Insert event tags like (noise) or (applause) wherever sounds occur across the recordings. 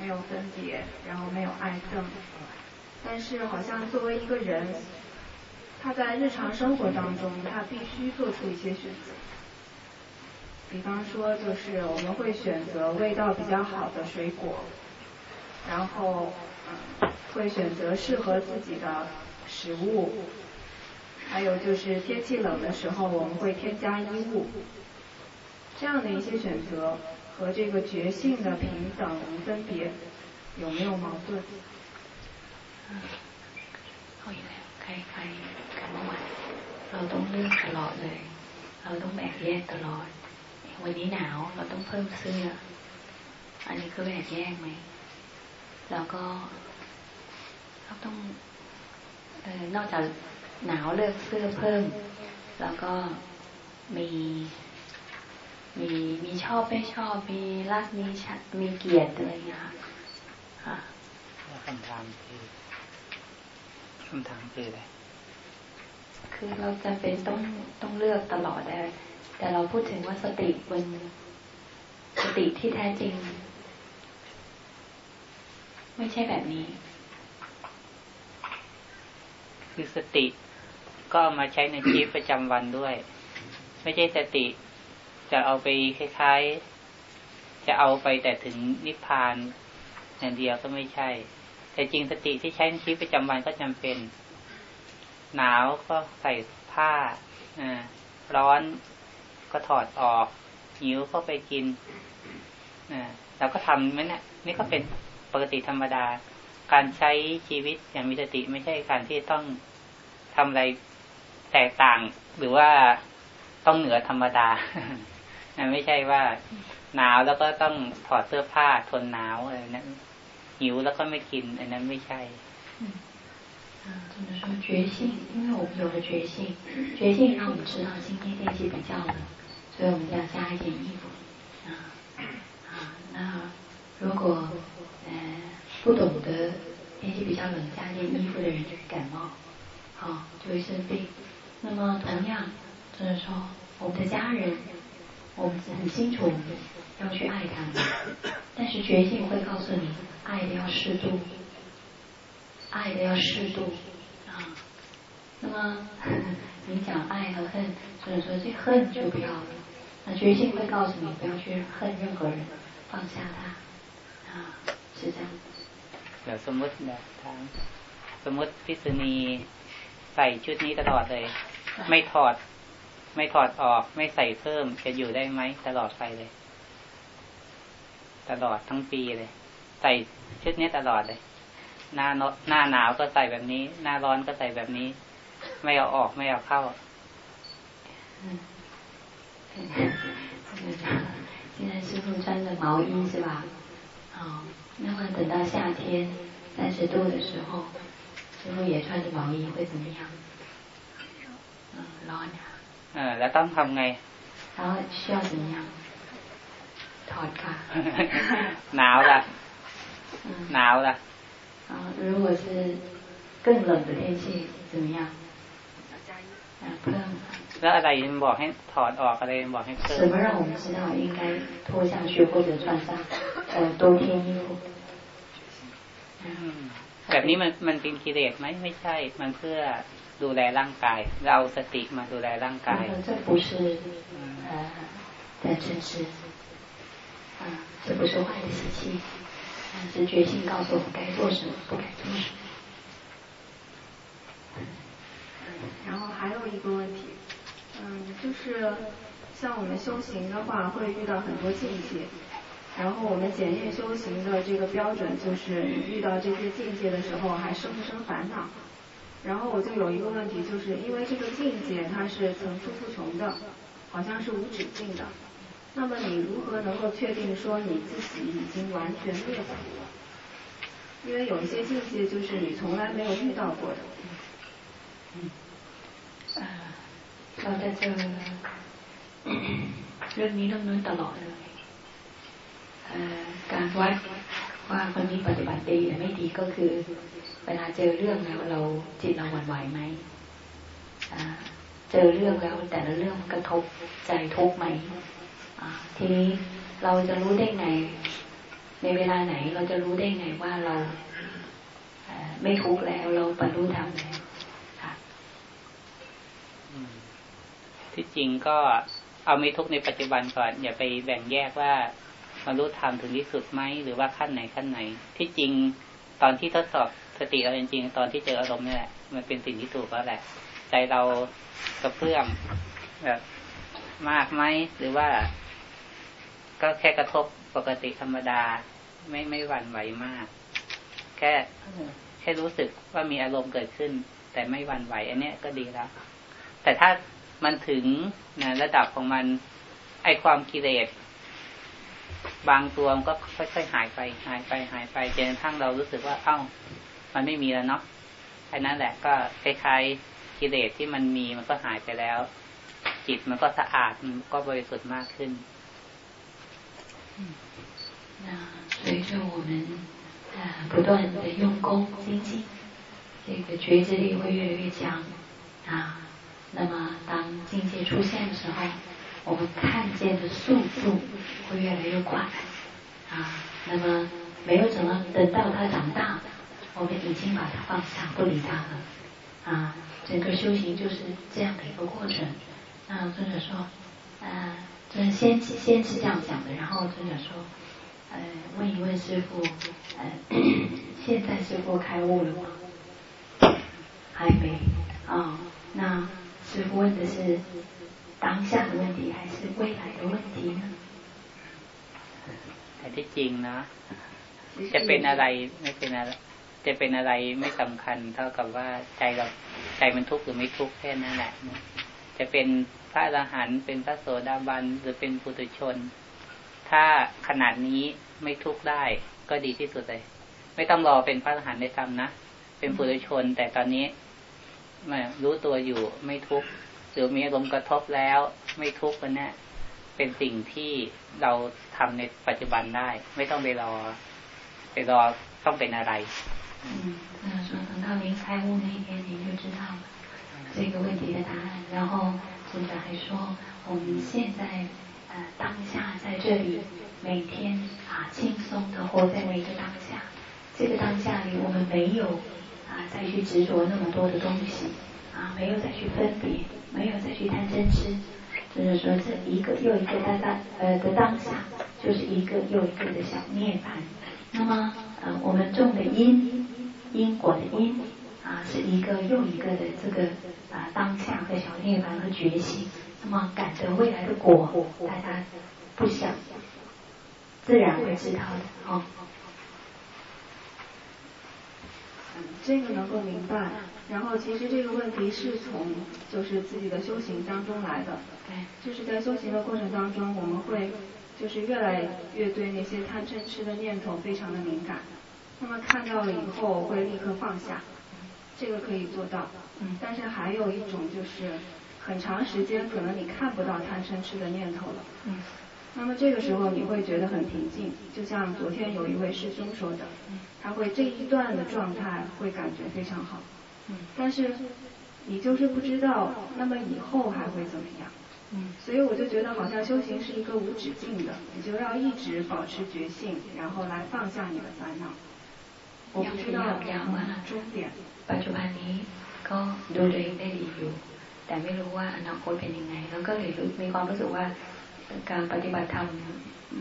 没有分别，然后没有爱憎。但是好像作为一个人，他在日常生活当中，他必须做出一些选择。比方说，就是我们会选择味道比较好的水果，然后会选择适合自己的食物，还有就是天气冷的时候，我们会添加衣物。这样的一些选择和这个觉性的平等无分别有没有矛盾？เอาอีกแล้วใครใครกันเมื่อวานเราต้องเลือกตลอดเลย เราต้องแบ่งแยกตลอด วันนี้หนาวเราต้องเพิ่มเสื้อ อันนี้คือแบ่งแยกไหม แล้วก็เราต้องเออนอกจากหนาวเลือกเสื้อเพิ่ม แล้วก็มี มีมีชอบไม่ชอบ มีรักมีชัดมีเกียรติอะไรอย่างเงี้ยค่ะคำถามคือคำถามคืออะไรคือเราจะเป็นต้องต้องเลือกตลอดแต่แต่เราพูดถึงว่าสติบนสติที่แท้จริง ไม่ใช่แบบนี้ คือสติก็มาใช้ในชีวิตประจำวันด้วย ไม่ใช่สติ จะเอาไปคล้ายๆ จะเอาไปแต่ถึงนิพพานอย่างเดียวก็ไม่ใช่ แต่จริงสติที่ใช้ในชีวิตประจำวันก็จำเป็น หนาวก็ใส่ผ้าอร้อนก็ถอดออกหิวก็ไปกินเราก็ทำไหมเนี่ยนี่ก็เป็นปกติธรรมดา การใช้ชีวิตอย่างมีสติไม่ใช่การที่ต้องทำอะไรแตกต่างหรือว่าต้องเหนือธรรมดา ไม่ใช่ว่าหนาวแล้วก็ต้องถอดเสื้อผ้าทนหนาวอะไรนั้นหิวแล้วก็ไม่กินอันนั้นไม่ใช่怎么说觉性？因为我们有了觉性，觉性让我们知道今天天气比较冷，所以我们要加一点衣服。啊啊，那如果呃不懂得天气比较冷，加件衣服的人就会感冒，好就会生病。那么同样就是说，我们的家人 我们很清楚要去爱他们，但是觉性会告诉你，爱的要适度，爱的要适度啊。那么(laughs) 你讲爱和恨，所以说这恨就不要了。那觉性会告诉你，不要去恨任何人，放下他啊，是这样。เดี๋ยวสมมตินะทางสมมติพิษณีใส่ชุดนี้ตลอดเลยไม่ถอด ไม่ถอดออกไม่ใส่เพิ่มจะอยู่ได้ไหมตลอดไปเลย ตลอดทั้งปีเลย ใส่ชุดนี้ตลอดเลย หน้าหน้าหนาวก็ใส่แบบนี้ หน้าร้อนก็ใส่แบบนี้ ไม่เอาออกไม่เอาเข้า现在师傅穿的毛衣是吧？好，那么等到夏天三十度的时候，师傅也穿着毛衣会怎么样？嗯，ร้อน呀。เ ออแล้วต้องทำไงแล้ว需要怎么样ถอดค่ะหนาวละหนาวละ啊，如果是更冷的天气怎么样？เพิ่มแล้วอะไรมันบอกให้ถอดออกอะไรบอกให้เพิ่ม什么让我们知道应该脱下去或者穿上呃多添衣服แบบนี้มันมันเป็นกิเลสไหมไม่ใช่ มันเพื่อ ดูแลร่างกายเราสติมาดูแลร่างกาย这不是呃在真实啊这不是坏的习气是觉性告诉我们该做什么不该做什么然后还有一个问题嗯就是像我们修行的话会遇到很多境界然后我们检验修行的这个标准就是遇到这些境界的时候还生不生烦恼 然后我就有一个问题，就是因为这个境界它是层出不穷的，好像是无止境的。那么你如何能够确定说你自己已经完全灭苦了？因为有一些境界就是你从来没有遇到过的。嗯，啊，เราจะเจอเรื่อ(coughs) งนี้เรื่องนั้นตลอดเลยการวัด ว่าคนนี้ปฏิบัติดีหรือไม่ดีก็คือ เวลาเจอเรื่องแล้วเราจิตเราหวั่นไหวไหมเจอเรื่องแล้วแต่ละเรื่องกระทบใจทุกไหมทีนี้เราจะรู้ได้ไง ในเวลาไหนเราจะรู้ได้ไงว่าเราไม่ทุกข์แล้วเราบรรลุธรรมแล้วค่ะที่จริงก็เอาไม่ทุกในปัจจุบันก่อน อย่าไปแบ่งแยกว่า บรรลุธรรมถึงที่สุดไหมหรือว่าขั้นไหนขั้นไหน ที่จริงตอนที่ทดสอบสติเราจริงๆตอนที่เจออารมณ์นี่แหละมันเป็นสิ่งที่ถูกแล้วแหละ ใจเรากระเพื่อมแบบมากไหมหรือว่า ก็แค่กระทบปกติธรรมดา ไม่ไม่หวั่นไหวมาก แค่แค่รู้สึกว่ามีอารมณ์เกิดขึ้น แต่ไม่หวั่นไหว อันนี้ก็ดีแล้ว แต่ถ้ามันถึงนะระดับของมัน ไอความกิเลส บางตัวมันก็ค่อยๆหายไป หายไปหายไปจนกระทั่งเรารู้สึกว่า เอ้า มันไม่มีแล้วเนาะอันนั้นแหละก็คล้ายๆกิเลสที่มันมีมันก็หายไปแล้ว จิตมันก็สะอาดมันก็บริสุทธิ์มากขึ้น那随着我们啊不断的用功精进，这个觉知力会越来越强啊。那么当境界出现的时候， 我们看见的速度会越来越快啊。那么没有怎么等到他长大，我们已经把他放下，不理他了啊。整个修行就是这样的一个过程。那尊者说，啊，尊先先是这样讲的，然后尊者说，呃，问一问师傅，呃，现在师傅开悟了吗？还没啊。那师傅问的是当下的问题还是未来的问题呢？แต่ที่จริงนะจะเป็นอะไรไม่เป็นอะไรจะเป็นอะไรไม่สำคัญ เท่ากับว่าใจเราใจมันทุกข์หรือไม่ทุกข์แค่นั้นแหละจะเป็นพระอรหันต์เป็นพระโสดาบันหรือเป็นปุถุชน ถ้าขนาดนี้ไม่ทุกข์ได้ ก็ดีที่สุดเลย ไม่ต้องรอเป็นพระอรหันต์ได้ทำนะเป็นปุถุชน แต่ตอนนี้มารู้ตัวอยู่ไม่ทุกข์ หรือมีอารมณ์กระทบแล้ว ไม่ทุกข์กันเนี่ยเป็นสิ่งที่เราทำในปัจจุบันได้ ไม่ต้องไปรอไปรอต้องเป็นอะไร嗯，那说等到您开悟那一天，您就知道这个问题的答案。然后尊者还说，我们现在呃当下在这里，每天啊轻松的活在每一个当下。这个当下里，我们没有啊，再去执着那么多的东西， 啊，没有再去分别，没有再去贪嗔痴，就是说这一个又一个当当呃的当下，就是一个又一个的小涅槃。那么呃，我们种的因，因果的因，啊，是一个又一个的这个啊当下和小涅槃和觉醒。那么感得未来的果，大家不想，自然会知道的哦。这个能够明白，然后其实这个问题是从就是自己的修行当中来的，就是在修行的过程当中，我们会就是越来越对那些贪嗔痴的念头非常的敏感，那么看到了以后会立刻放下，这个可以做到，嗯，但是还有一种就是很长时间可能你看不到贪嗔痴的念头了，嗯。那么这个时候你会觉得很平静，就像昨天有一位师兄说的，他会这一段的状态会感觉非常好，但是你就是不知道那么以后还会怎么样，所以我就觉得好像修行是一个无止境的，你就要一直保持觉性，然后来放下你的烦恼。我不知道终点。ปัจจุบันนี้ก็ดูตัวเองได้ดีอยู่ แต่ไม่รู้ว่าอนาคตเป็นยังไงแล้วก็เลยมีความรู้สึกว่า การปฏิบัติธรรม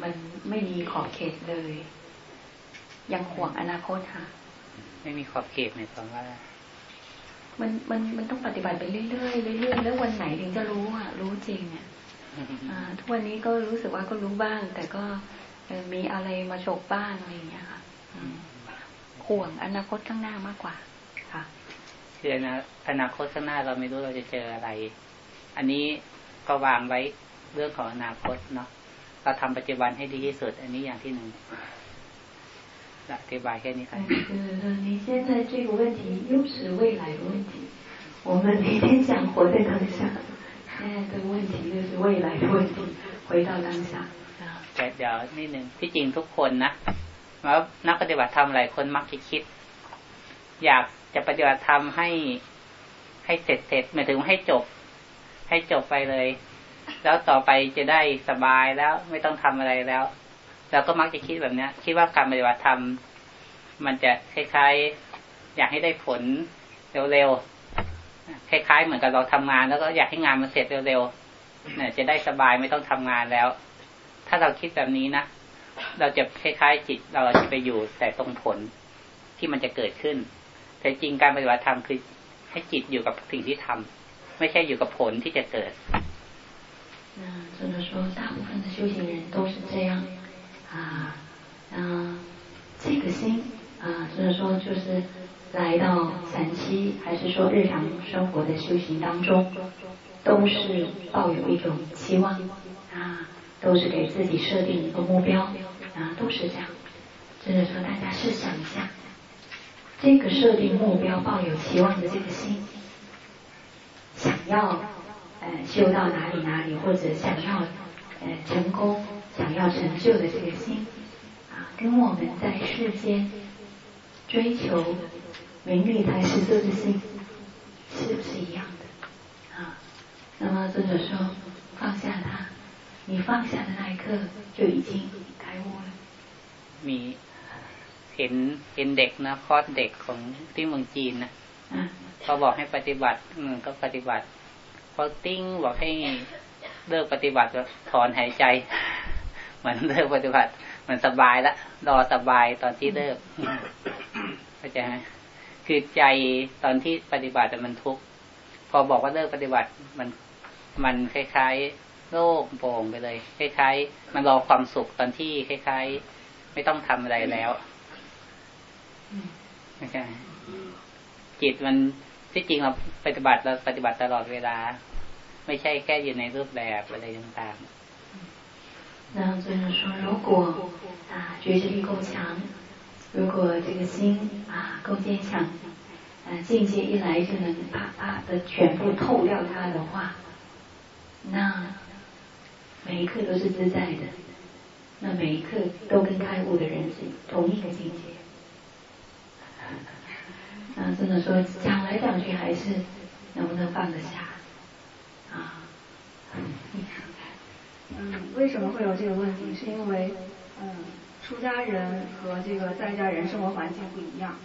มันไม่มีขอบเขตเลย ยังห่วงอนาคตค่ะ ไม่มีขอบเขตในความว่า มันมันมันต้องปฏิบัติไปเรื่อยๆเรื่อยๆแล้ววันไหนถึงจะรู้อะ รู้จริงอะทุกวันนี้ก็รู้สึกว่าก็รู้บ้าง แต่ก็มีอะไรมาโฉกบ้างอะไรอย่างเงี้ยค่ะห่วงอนาคตข้างหน้ามากกว่า ค่ะคืออนาคตข้างหน้าเราไม่รู้เราจะเจออะไร อันนี้ก็วางไว้ เรื่องของอนาคตเนาะเราทำปัจจุบันให้ดีที่สุด อันนี้อย่างที่หนึ่งอธิบายแค่นี้ครับ你现在这个问题又是未来的问题我们每天讲活在当下现在这个问题就是未来的问题回到当下แต่เดี๋ยวนิดหนึ่งที่จริงทุกคนนะว่านักปฏิบัติธรรมหลายคนมักจะคิด อยากจะปฏิบัติธรรมให้ให้เสร็จเสร็จหมายถึงให้จบ ให้จบไปเลย แล้วต่อไปจะได้สบายแล้วไม่ต้องทำอะไรแล้วเราก็มักจะคิดแบบเนี้ย คิดว่าการปฏิบัติธรรมมันจะคล้ายๆ อยากให้ได้ผลเร็วๆคล้ายๆ เหมือนกับเราทำงาน แล้วก็อยากให้งานมันเสร็จเร็วๆเนี่ยจะได้สบายไม่ต้องทำงานแล้ว ถ้าเราคิดแบบนี้นะเราจะคล้ายๆ จิต เราจะไปอยู่แต่ตรงผลที่มันจะเกิดขึ้น แต่จริงการปฏิบัติธรรมคือให้จิตอยู่กับสิ่งที่ทำไม่ใช่อยู่กับผลที่จะเกิด 那真的说，大部分的修行人都是这样啊。那这个心啊，就是说就是来到禅期，还是说日常生活的修行当中，都是抱有一种期望啊，都是给自己设定一个目标啊，都是这样。就是说，大家试想一下，这个设定目标、抱有期望的这个心，想要呃修到哪里哪里，或者想要呃成功、想要成就的这个心。跟我们在世间追求名利财食色的心是不是一样的啊？那么作者说放下它，你放下的那一刻就已经开悟了。มีเห็นเห็นเด็กนะคอดเด็กของที่เมืองจีนนะเขาบอกให้ปฏิบัติอืมก็ปฏิบัติ พอติ้งบอกให้เลิกปฏิบัติถอนหายใจเหมือนเลิกปฏิบัติ มันสบายละรอสบายตอนที่เลิกเข้าใจไหมคือใจตอนที่ปฏิบัติมันทุกข์พอบอกว่าเลิกปฏิบัติมันมันคล้ายๆโล่งโปร่งไปเลย คล้าย ๆ มันรอความสุขตอนที่คล้าย ๆ ไม่ต้องทำอะไรแล้วไม่ใช่จิตมันที่จริงเราปฏิบัติเราปฏิบัติตลอดเวลา ไม่ใช่แค่อยู่ในรูปแบบอะไรต่างๆ那就是说，如果啊觉知力够强，如果这个心啊够坚强，啊境界一来就能啪啪的全部透掉它的话，那每一刻都是自在的，那每一刻都跟开悟的人是同一个境界。(laughs) 那真的说讲来讲去还是能不能放得下 啊？嗯，为什么会有这个问题？是因为，嗯，出家人和这个在家人生活环境不一样。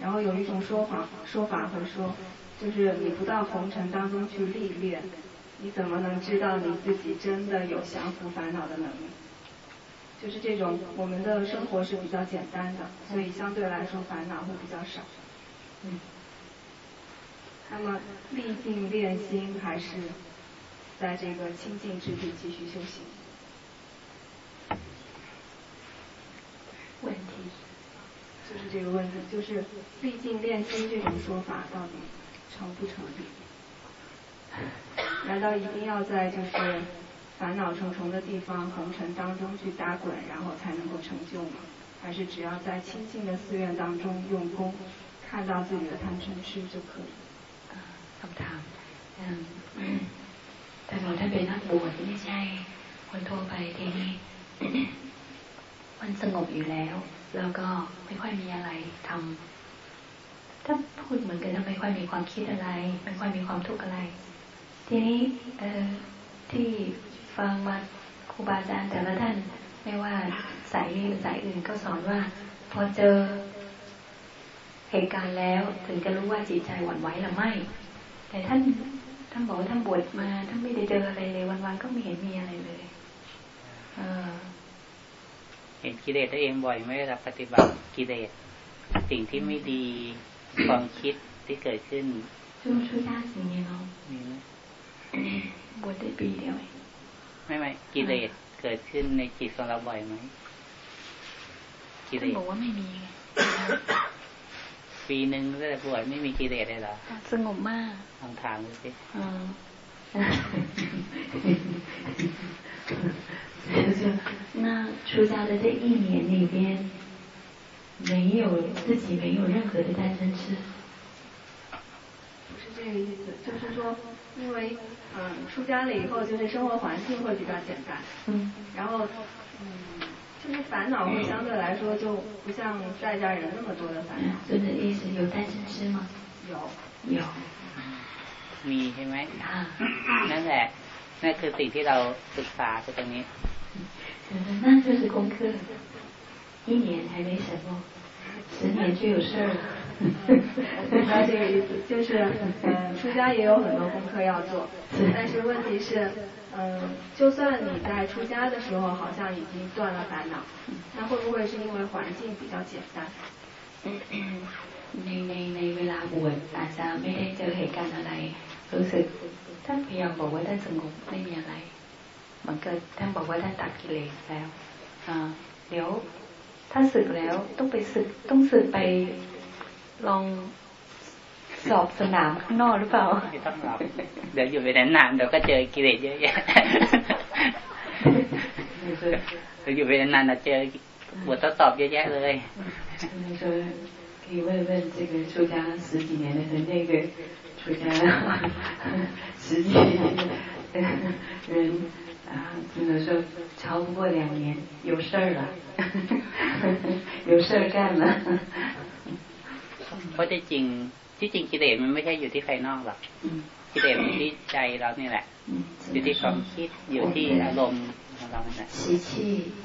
然后有一种说法，说法会说，就是你不到红尘当中去历练，你怎么能知道你自己真的有降服烦恼的能力？就是这种，我们的生活是比较简单的，所以相对来说烦恼会比较少。嗯。那么历尽练心还是？在这个清净之地继续修行。问题就是这个问题，就是历尽练心这种说法到底成不成立？难道一定要在就是烦恼重重的地方红尘当中去打滚，然后才能够成就吗？还是只要在清净的寺院当中用功，看到自己的贪嗔痴就可以？คำถาม嗯。 แต่บอกท่าเป็นนักบวชไม่ใช่ คนทั่วไปทีนี้มันสงบอยู่แล้ว แล้วก็ไม่ค่อยมีอะไรทำถ้าพูดเหมือนกันไม่ค่อยมีความคิดอะไร ไม่ค่อยมีความทุกข์อะไร ทีนี้เออที่ฟังมาครูบาอาจารย์แต่ละท่าน ไม่ว่าสายนี้หรือสายอื่นก็สอนว่า พอเจอเหตุการณ์แล้วถึงจะรู้ว่าจิตใจหวั่นไหวหรือไม่ แต่ท่าน ท่านบอกว่าท่านบวชมาท่านไม่ได้เจออะไรเลย วันๆก็ไม่เห็นมีอะไรเลยเออเห็นกิเลสตัวเองบ่อยไหมรับปฏิบัติกิเลสสิ่งที่ไม่ดีความคิดที่เกิดขึ้นช่วงช่วยยากสิ่งนี้เนาะมีไหมบวชได้ปีเดียวไม่ไม่กิเลสเกิดขึ้นในจิตของเราบ่อยไหมกิเลสบอกว่าไม่มี ปีหนึ่งก็จะบวชไม่มีกิเลสเลยเหรอสงบมากลองถามดูสิ(laughs) 那出家的这一年里边，没有自己没有任何的贪嗔痴。不是这个意思，就是说，因为嗯，出家了以后，就是生活环境会比较简单，嗯，然后嗯。 就是烦恼会相对来说就不像在家人那么多的烦恼。就的意思有单身吃吗？有。有。มีใช่ไหมนั่นแหละนั่นคือสิ่งที่เราศึกษาตรงนี้ 那就是功课，一年还没什么，十年就有事儿了。(laughs) 明白这个意思，就是嗯，出家也有很多功课要做，但是问题是， 嗯，就算你在出家的时候好像已经断了烦恼，那会不会是因为环境比较简单？ในในในเวลาบวชอาจจะไม่ได้เจอเหตุการณ์อะไรรู้สึกท่านพยายามบอกว่าท่านสงบไม่มีอะไรมันก็ท่านบอกว่าท่านตัดกิเลสแล้วเดี๋ยวถ้าศึกแล้วต้องไปศึกต้องศึกไปลอง สอบสนามข้างนอกหรือเปล่าไม่ต้องหรอกเดี๋ยวอยู่ไปนานๆเดี๋ยวก็เจอกิเลสเยอะแยะเดี๋ยวอยู่ไปนานๆเจอบททดสอบเยอะแยะเลย可以问问这个出家十几年的人，那个出家十几年的人啊，只能说超不过两年，有事儿了，有事儿干了。เพราะที่จริง ที่จริงกิเลสมันไม่ใช่อยู่ที่ภายนอกหรอกกิเลสอยู่ที่ใจเรานี่แหละอยู่ที่ความคิดอยู่ที่อารมณ์ของเราเนี่ย习气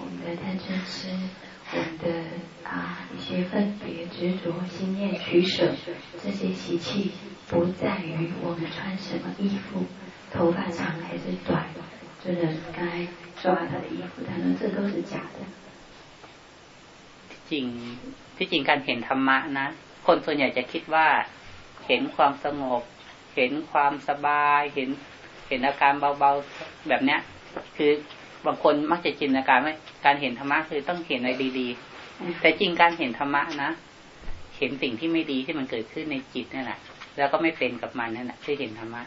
我们的贪嗔痴我们的啊一些分别执着心念取舍，这些习气不在于我们穿什么衣服，头发长还是短，就是刚才抓他的衣服，他说这都是假的。จริงที่จริงการเห็นธรรมะนะ คนส่วนใหญ่จะคิดว่า เห็นความสงบ เห็นความสบาย เห็นเห็นอาการเบาๆแบบเนี้ย คือบางคนมักจะจินตนาการว่าการเห็นธรรมะคือต้องเห็นอะไรดีๆ แต่จริงการเห็นธรรมะนะเห็นสิ่งที่ไม่ดีที่มันเกิดขึ้นในจิตนั่นแหละแล้วก็ไม่เป็นกับมันนั่นแหละที่เห็นธรรมะ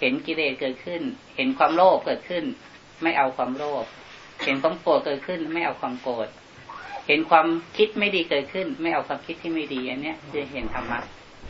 เห็นกิเลสเกิดขึ้น เห็นความโลภเกิดขึ้น ไม่เอาความโลภเห็นความโกรธเกิดขึ้น ไม่เอาความโกรธเห็นความคิดไม่ดีเกิดขึ้น ไม่เอาความคิดที่ไม่ดีอันเนี้ยคือเห็นธรรมะ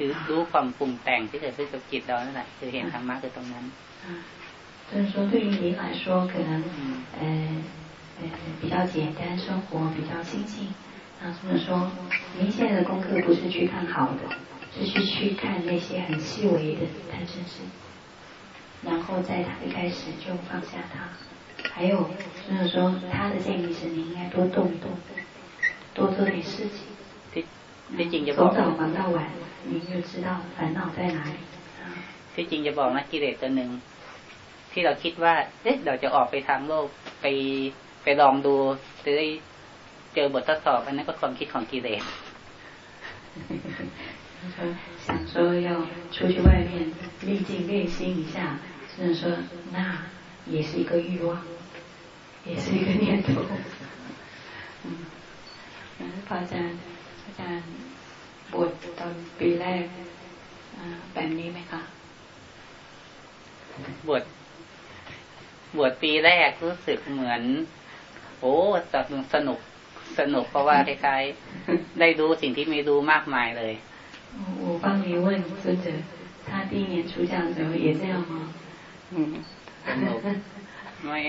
คือรู้ความปรุงแต่งที่เกิดขึ้นกับจิตเรานั่นแหละคือเห็นธรรมะคือตรงนั้น就是说，对于您来说，可能呃呃比较简单，生活比较清静。那这么说，您现在的功课不是去看好的，是去去看那些很细微的贪嗔痴，然后在他一开始就放下他。还有就是说，他的建议是你应该多动一动，多做点事情。 从早忙到晚，您就知道烦恼在哪里。ที่จริงจะบอกนะกิเลสตัวหนึ่งที่เราคิดว่าเอ๊ะเราจะออกไปทางโลกไปไปลองดูจะได้เจอบททดสอบอันนั้นก็ความคิดของกิเลส想说要出去外面历尽练心一下，甚至说那也是一个欲望，也是一个念头。嗯，พระอาจารย์ อาจารย์บวชตอนปีแรกแบบนี้ไหมคะบวชบวชปีแรกรู้สึกเหมือน โอ้สนุกสนุกสนุกเพราะว่าคล้ายๆได้รู้สิ่งที่ไม่รู้มากมายเลย我帮你问尊者他第一年出家的时候也这样吗สนุกไม่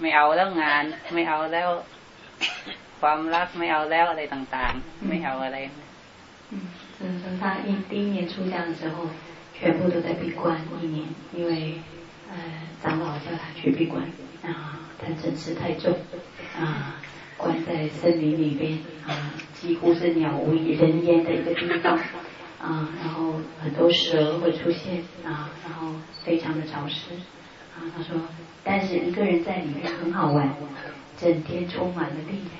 ไม่เอาแล้วงาน ไม่เอาแล้ว ความรักไม่เอาแล้วอะไรต่างๆ ไม่เอาอะไร嗯，就是说他一第一年出家的时候，全部都在闭关一年，因为呃长老叫他去闭关啊，贪嗔痴太重啊，关在森林里边啊，几乎是鸟无人烟的一个地方啊，然后很多蛇会出现啊，然后非常的潮湿啊。他说，但是一个人在里面很好玩，整天充满了力量，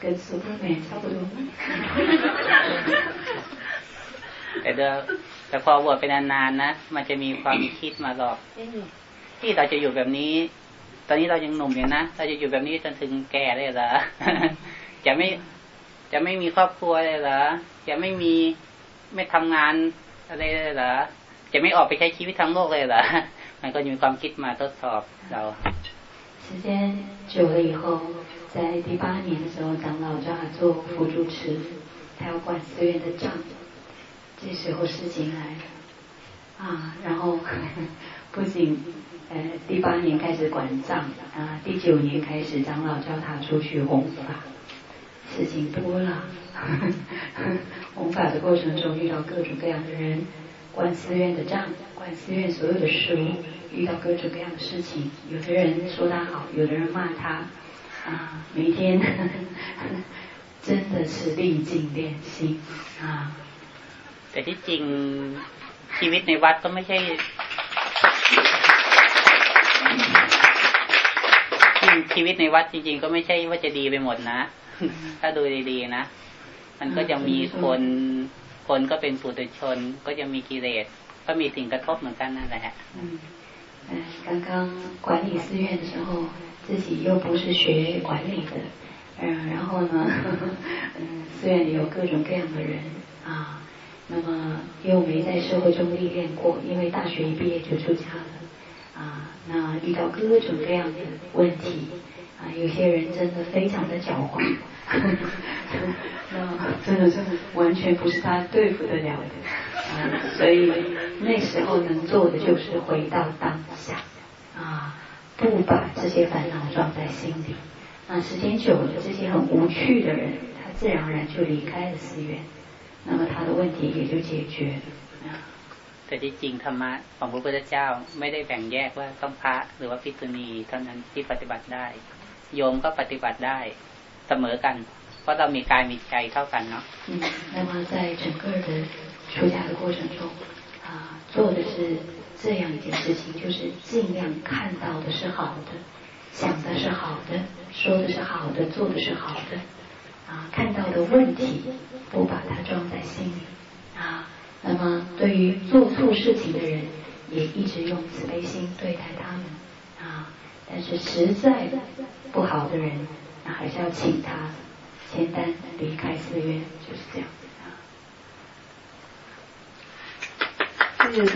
跟 Superman 差不多。แต่พอบวชไปนานๆนะ มันจะมีความคิดมาหลอกที่เราจะอยู่แบบนี้ ตอนนี้เรายังหนุ่มอยู่นะ เราจะอยู่แบบนี้จนถึงแก่เลยเหรอ จะไม่ จะไม่มีครอบครัวเลยเหรอ จะไม่มี ไม่ทำงานอะไรเลยเหรอ จะไม่ออกไปใช้ชีวิตทั้งโลกเลยเหรอ มันก็มีความคิดมาทดสอบเรา现 时间久了以后，在第八年的时候，长老叫他做辅助持，他要管寺院的账。这时候事情来了啊，然后不仅呃第八年开始管账啊，第九年开始长老叫他出去弘法，事情多了。(laughs) 弘法的过程中遇到各种各样的人，管寺院的账，管寺院所有的事务，遇到各种各样的事情，有的人说他好，有的人骂他啊，每天真的是历尽练习啊。แต่ที่จริงชีวิตในวัดก็ไม่ใช่ชีวิตในวัดจริง ๆ ก็ไม่ใช่ว่าจะดีไปหมดนะ ถ้าดูดีๆนะมันก็จะมีคนคนก็เป็นปุถุชน ก็จะมีกิเลสก็มีสิ่งกระทบเหมือนกันนั่นแหละ 嗯，刚刚管理寺院的时候，自己又不是学管理的，嗯，然后呢，(laughs) 嗯，寺院里有各种各样的人啊，那么又没在社会中历练过，因为大学一毕业就出家了，啊，那遇到各种各样的问题，啊，有些人真的非常的狡猾。(laughs) 那真的是完全不是他对付得了的！(laughs) 所以那时候能做的就是回到当下啊，不把这些烦恼装在心里。那时间久了，这些很无趣的人，他自然而然就离开了寺院，那么他的问题也就解决了。แต่ที่จริงธรรมะของพระพุทธเจ้าไม่ได้แบ่งแยกว่าต้องพระหรือว่าพิษุณีเท่านั้นที่ปฏิบัติได้ โยมก็ปฏิบัติได้เสมอกันเพราะเรามีกายมีใจเท่ากันเนาะ嗯，那么在整个的 出家的过程中，啊，做的是这样一件事情，就是尽量看到的是好的，想的是好的，说的是好的，做的是好的，啊，看到的问题不把它装在心里，啊，那么对于做错事情的人，也一直用慈悲心对待他们，啊，但是实在不好的人，那还是要请他。签单离开寺院就是这样。谢谢，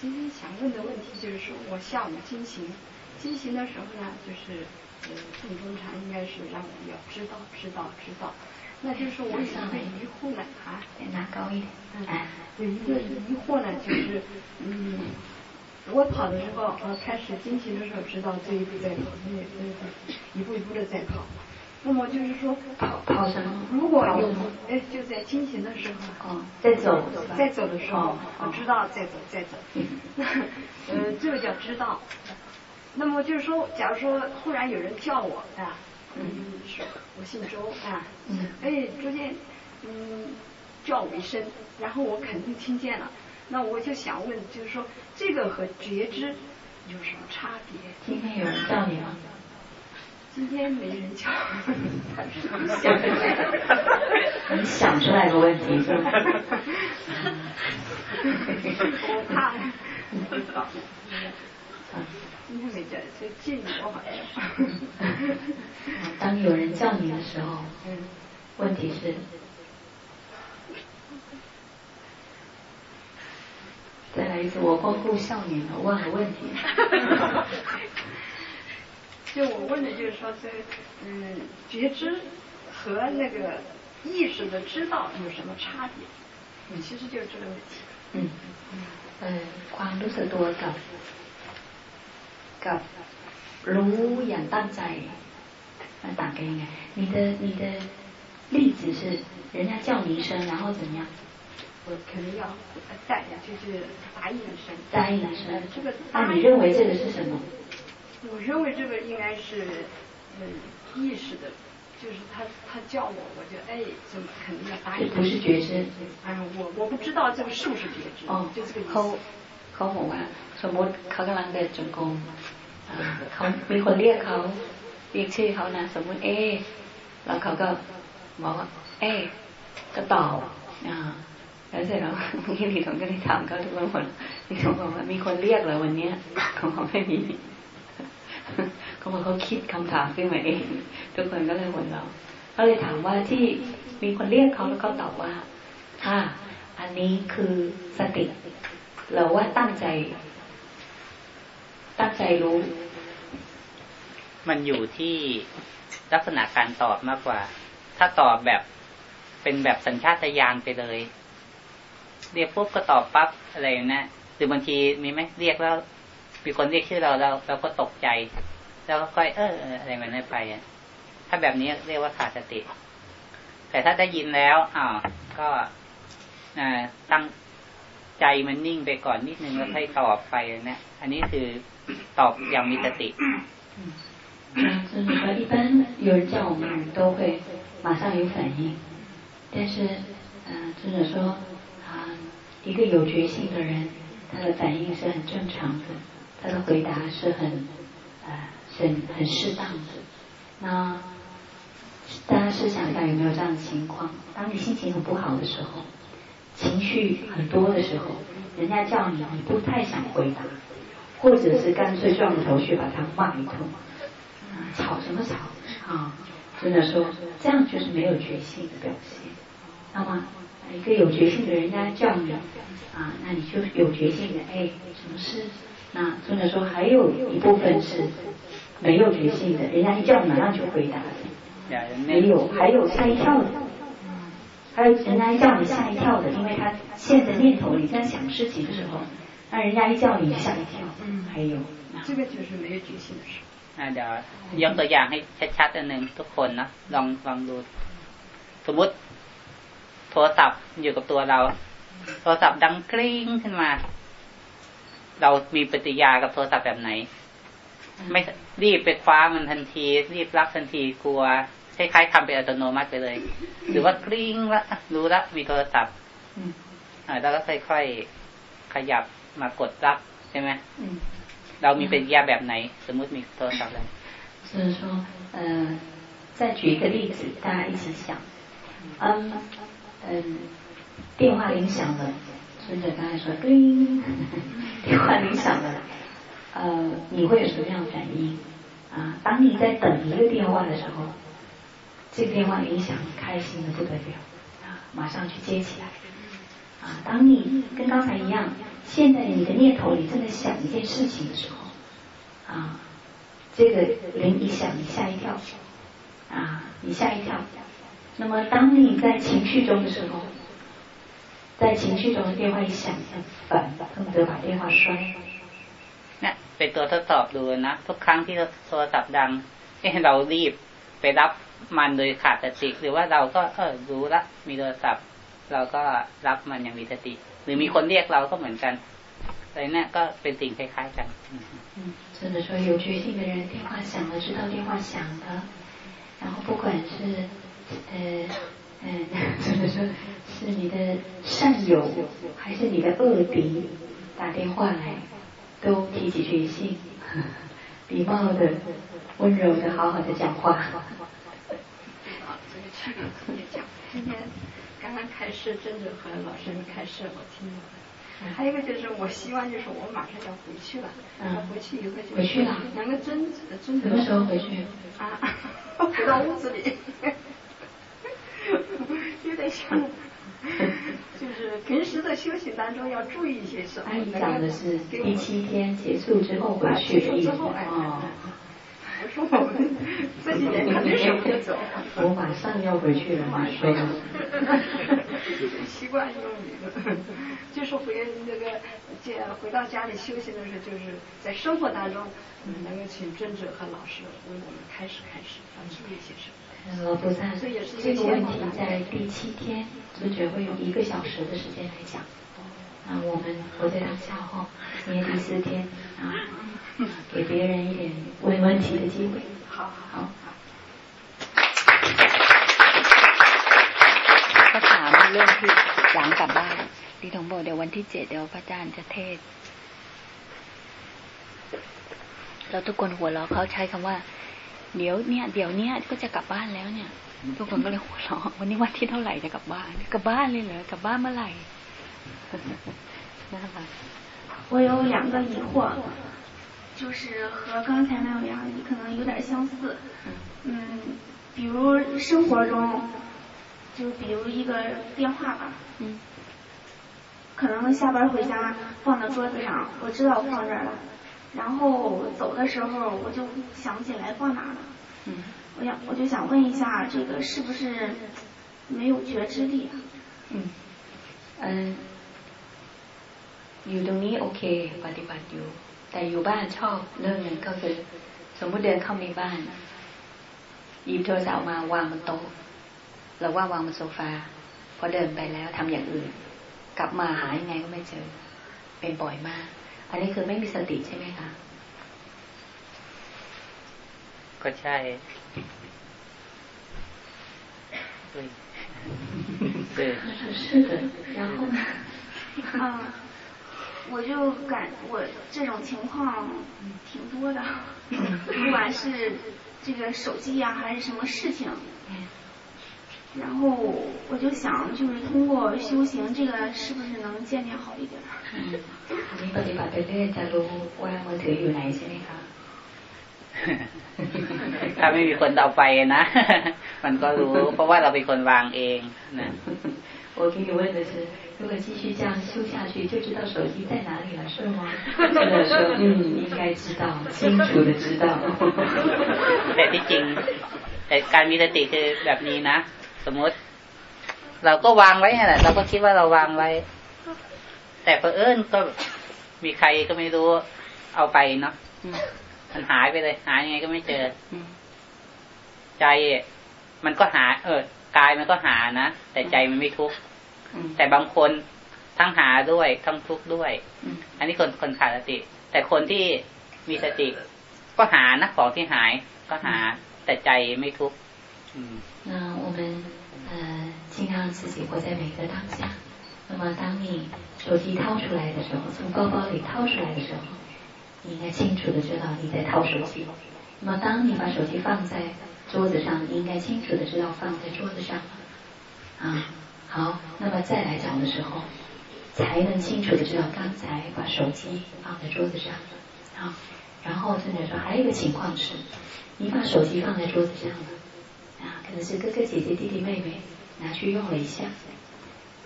今天想问的问题就是说我下午进行。进行的时候呢，就是呃，正中禅应该是让我们要知道，知道，知道。那就是说，我有一个疑惑呢，啊，拿高一点，嗯，有一个疑惑呢，就是嗯，我跑的时候，呃，开始进行的时候，知道这一步在跑，那那一步一步的在跑。那么就是说，跑跑什么？如果有哎，就在进行的时候，哦，在走，在走的时候，我知道在走，在走。(laughs) (laughs) 呃，这个叫知道。那么就是说，假如说忽然有人叫我啊，嗯，说我姓周啊，嗯哎，逐渐嗯叫我一声，然后我肯定听见了。那我就想问，就是说这个和觉知有什么差别？今天有人叫你吗？今天没人叫，(laughs) (laughs) 你想出来个问题是吧？(laughs) 我怕，今天没叫，所以敬我好像。当有人叫你的时候，问题是，再来一次，我光顾笑你了，忘了问题。(laughs) 就我问的就是说，这嗯，觉知和那个意识的知道有什么差别？嗯，其实就是这个问题。嗯嗯，呃，ความรู้สึกตัวกับ กับรู้อย่างตั้งใจมันต่างกันยังไง？你的你的例子是人家叫你一声，然后怎么样？我肯定要答应，就是答应一声。答应一声。这个，那你认为这个是什么？我认为这个应该是嗯意识的，就是他他叫我，我就哎，怎么肯定要答应。不是觉知。嗯，我我不知道这个是不是觉知。哦，就这个意思。เขาเขาบอกว่า สมมติเขากำลังเดินจงกรมเขามีคนเรียกเขาเรียกชื่อเขานะสมมติเอแล้วเขาก็บอกว่า เอก็ตอบอ่าแล้วเสร็จแล้วพี่หลีถงก็เลยถามเขาทุกคนหลีถงบอกว่ามีคนเรียกเลยวันนี้เขาบอกไม่มีเขาบอกเขาคิดคำถามขึ้นมาเอง ทุกคนก็เลยหัวเราก็เลยถามว่าที่มีคนเรียกเขาแล้วเขาตอบว่าค่ะอันนี้คือสติเราว่าตั้งใจ ตั้งใจรู้ มันอยู่ที่ลักษณะการตอบมากกว่า ถ้าตอบแบบเป็นแบบสัญชาตญาณไปเลย เรียกปุ๊บก็ตอบปั๊บอะไรนะหรือบางทีมีไหมเรียกแล้ว มีคนเรียกชื่อเราเราเราก็ตกใจ แล้วก็ค่อยเอออะไรมันไม่ไปอะถ้าแบบนี้เรียกว่าขาดสติ แต่ถ้าได้ยินแล้วอ่าก็ตั้งใจมันนิ่งไปก่อนนิดนึงแล้วค่อยตอบไปนะอันนี้คือ ตอบอย่างมีสติ就是说，一般有人叫我们，都会马上有反应。但是，嗯，尊者说，啊，一个有决心的人，他的反应是很正常的，他的回答是很，呃，很很适当的。那大家试想一下，有没有这样的情况？当你心情很不好的时候，情绪很多的时候，人家叫你，你不太想回答， 或者是干脆撞着头去把他骂一通。吵什么吵啊？真的说这样就是没有决心的表现。那么一个有决心的人家叫你啊，那你就有决心的哎，什么事？那真的说还有一部分是没有决心的，人家一叫你马上就回答。没有，还有吓一跳的，还有人家一叫你吓一跳的，因为他现在念头你在想事情的时候，那人家一叫你吓一跳。嗯，还有，这个就是没有决心的事。เดี๋ยวยกตัวอย่างให้ชัดๆอันหนึ่งทุกคนนะลองลองดู สมมติ โทรศัพท์อยู่กับตัวเรา โทรศัพท์ดังกริ้งขึ้นมา เรามีปฏิยากับโทรศัพท์แบบไหน ไม่รีบไปคว้ามันทันที รีบรับทันทีกลัวคล้ายๆทำเป็นอัตโนมัติไปเลย หรือว่ากริ้งละรู้ละมีโทรศัพท์อ่าแล้วก็ค่อยๆขยับ มากดรับใช่ไหมเรามีเป็นยาแบบไหนสมมติมีโทรศัพท์อะไร就是说，呃，再举一个例子，大家一起想，嗯嗯，电话铃响了，孙者刚才说，叮，电话铃响了，呃，你会有什么样的反应？啊，当你在等一个电话的时候，这个电话铃响，开心的不得了，啊，马上去接起来，啊，当你跟刚才一样。 现在你的念头里正在想一件事情的时候，啊，这个铃一响，你吓一跳，啊，你吓一跳。那么当你在情绪中的时候，在情绪中的电话一响，反恨不得把电话摔。เนี่ยเป็นตัวทดสอบดูนะทุกครั้งที่โทรศัพท์ดังเอ้เรารีบไปรับมันโดยขาดสติหรือว่าเราก็เออรู้ละมีโทรศัพท์ เราก็รับมันอย่างมีสติ รือมีคนเรียกเราก็เหมือนกันอะไรเนี่ยก็เป็นสิ่งคล้ายๆกัน真的说有决心的人电话响了知道电话响了然后不管是呃嗯真的说是你的善友还是你的恶敌打电话来都提起决心(laughs) 礼貌的温柔的好好的讲话(laughs) 今天 刚刚开始，真的和老师们开始，我听了。还有一个就是，我希望就是我马上要回去了。嗯。回去以后就。回去了。两个真真什么时候回去？啊，(laughs) 回到屋子里。(laughs) 有点像。就是平时的修行当中要注意一些什么？阿姨讲的是第七天结束之后回去的意思。哦。我说我们这几年肯定是不走。我马上要回去了，马上。习惯用语，就是回那个见回到家里休息的时候，就是在生活当中能够请尊者和老师为我们开始开始要注意一些什么。罗菩萨，这个问题在第七天尊者会用一个小时的时间来讲。啊，我们活在当下后，今天第四天啊。给别人一点问问题的机会。好好。ก็ถามเรื่องที่หลังกลับบ้านพี่ทงบอกเดี๋ยววันที่เจ็ดเดี๋ยวพระอาจารย์จะเทศเราทุกคนหัวเราะเขาใช้คำว่า เดี๋ยวเนี่ยเดี๋ยวเนี้ยก็จะกลับบ้านแล้วเนี่ยทุกคนก็เลยหัวเราะวันนี้วันที่เท่าไหร่จะกลับบ้านกลับบ้านเลยเหรอกลับบ้านเมื่อไหร่นะคะ我有两个疑惑， 就是和刚才那两可能有点相似。嗯，比如生活中，就比如一个电话吧。嗯。可能下班回家放到桌子上，我知道放这儿了，然后走的时候我就想不起来放哪了。嗯，我想我就想问一下，这个是不是没有觉知力？嗯，嗯，อยู่ตรงนี้โอเคปฏิบัติอยู่ แต่อยู่บ้านชอบเรื่องนึงก็คือสมมติเดินเข้ามีบ้านหยิบโทรศัพท์มาวางบนโต๊ะหรือว่าวางบนโซฟาพอเดินไปแล้วทำอย่างอื่นกลับมาหายังไงก็ไม่เจอ เป็นบ่อยมาก อันนี้คือไม่มีสติใช่ไหมคะ ก็ใช่对是的然后呢啊 我就感我这种情况挺多的不(laughs) 管是这个手机呀还是什么事情然后我就想，就是通过修行，这个是不是能渐渐好一点？(laughs) นี่ปฏิบัติไปเรื่อยจะรู้ว่ามือถืออยู่ไหนใช่ไ(laughs) หมคะถ้าไม่มีคนเอาไปนะมันก็รู้ เพราะว่าเราเป็นคนวางเองนะ我给你问的是， 如果继续这样修下去，就知道手机在哪里了，是吗？真的说，嗯，应该知道，清楚的知道。แต่ที่จริงแต่การมีสติคือแบบนี้นะสมมติ เราก็วางไว้ไงแหละเราก็คิดว่าเราวางไว้ แต่เพอเอิญก็มีใครก็ไม่รู้เอาไปเนาะมันหายไปเลย หายยังไงก็ไม่เจอใจมันก็หา เออกายมันก็หานะแต่ใจมันไม่ทุกข์ แต่บางคนทั้งหาด้วยทั้งทุกข์ด้วยอันนี้คนคนขาดสติ แต่คนที่มีสติ ก็หานะของที่หาย ก็หา แต่ใจไม่ทุกข์那我们呃，尽量自己活在每个当下。那么，当你手机掏出来的时候，从包包里掏出来的时候，你应该清楚的知道你在掏手机。那么，当你把手机放在桌子上，你应该清楚的知道放在桌子上。啊， 好，那么再来找的时候，才能清楚的知道刚才把手机放在桌子上。啊，然后甚至说还有一个情况是，你把手机放在桌子上了。啊，可能是哥哥姐姐弟弟妹妹拿去用了一下，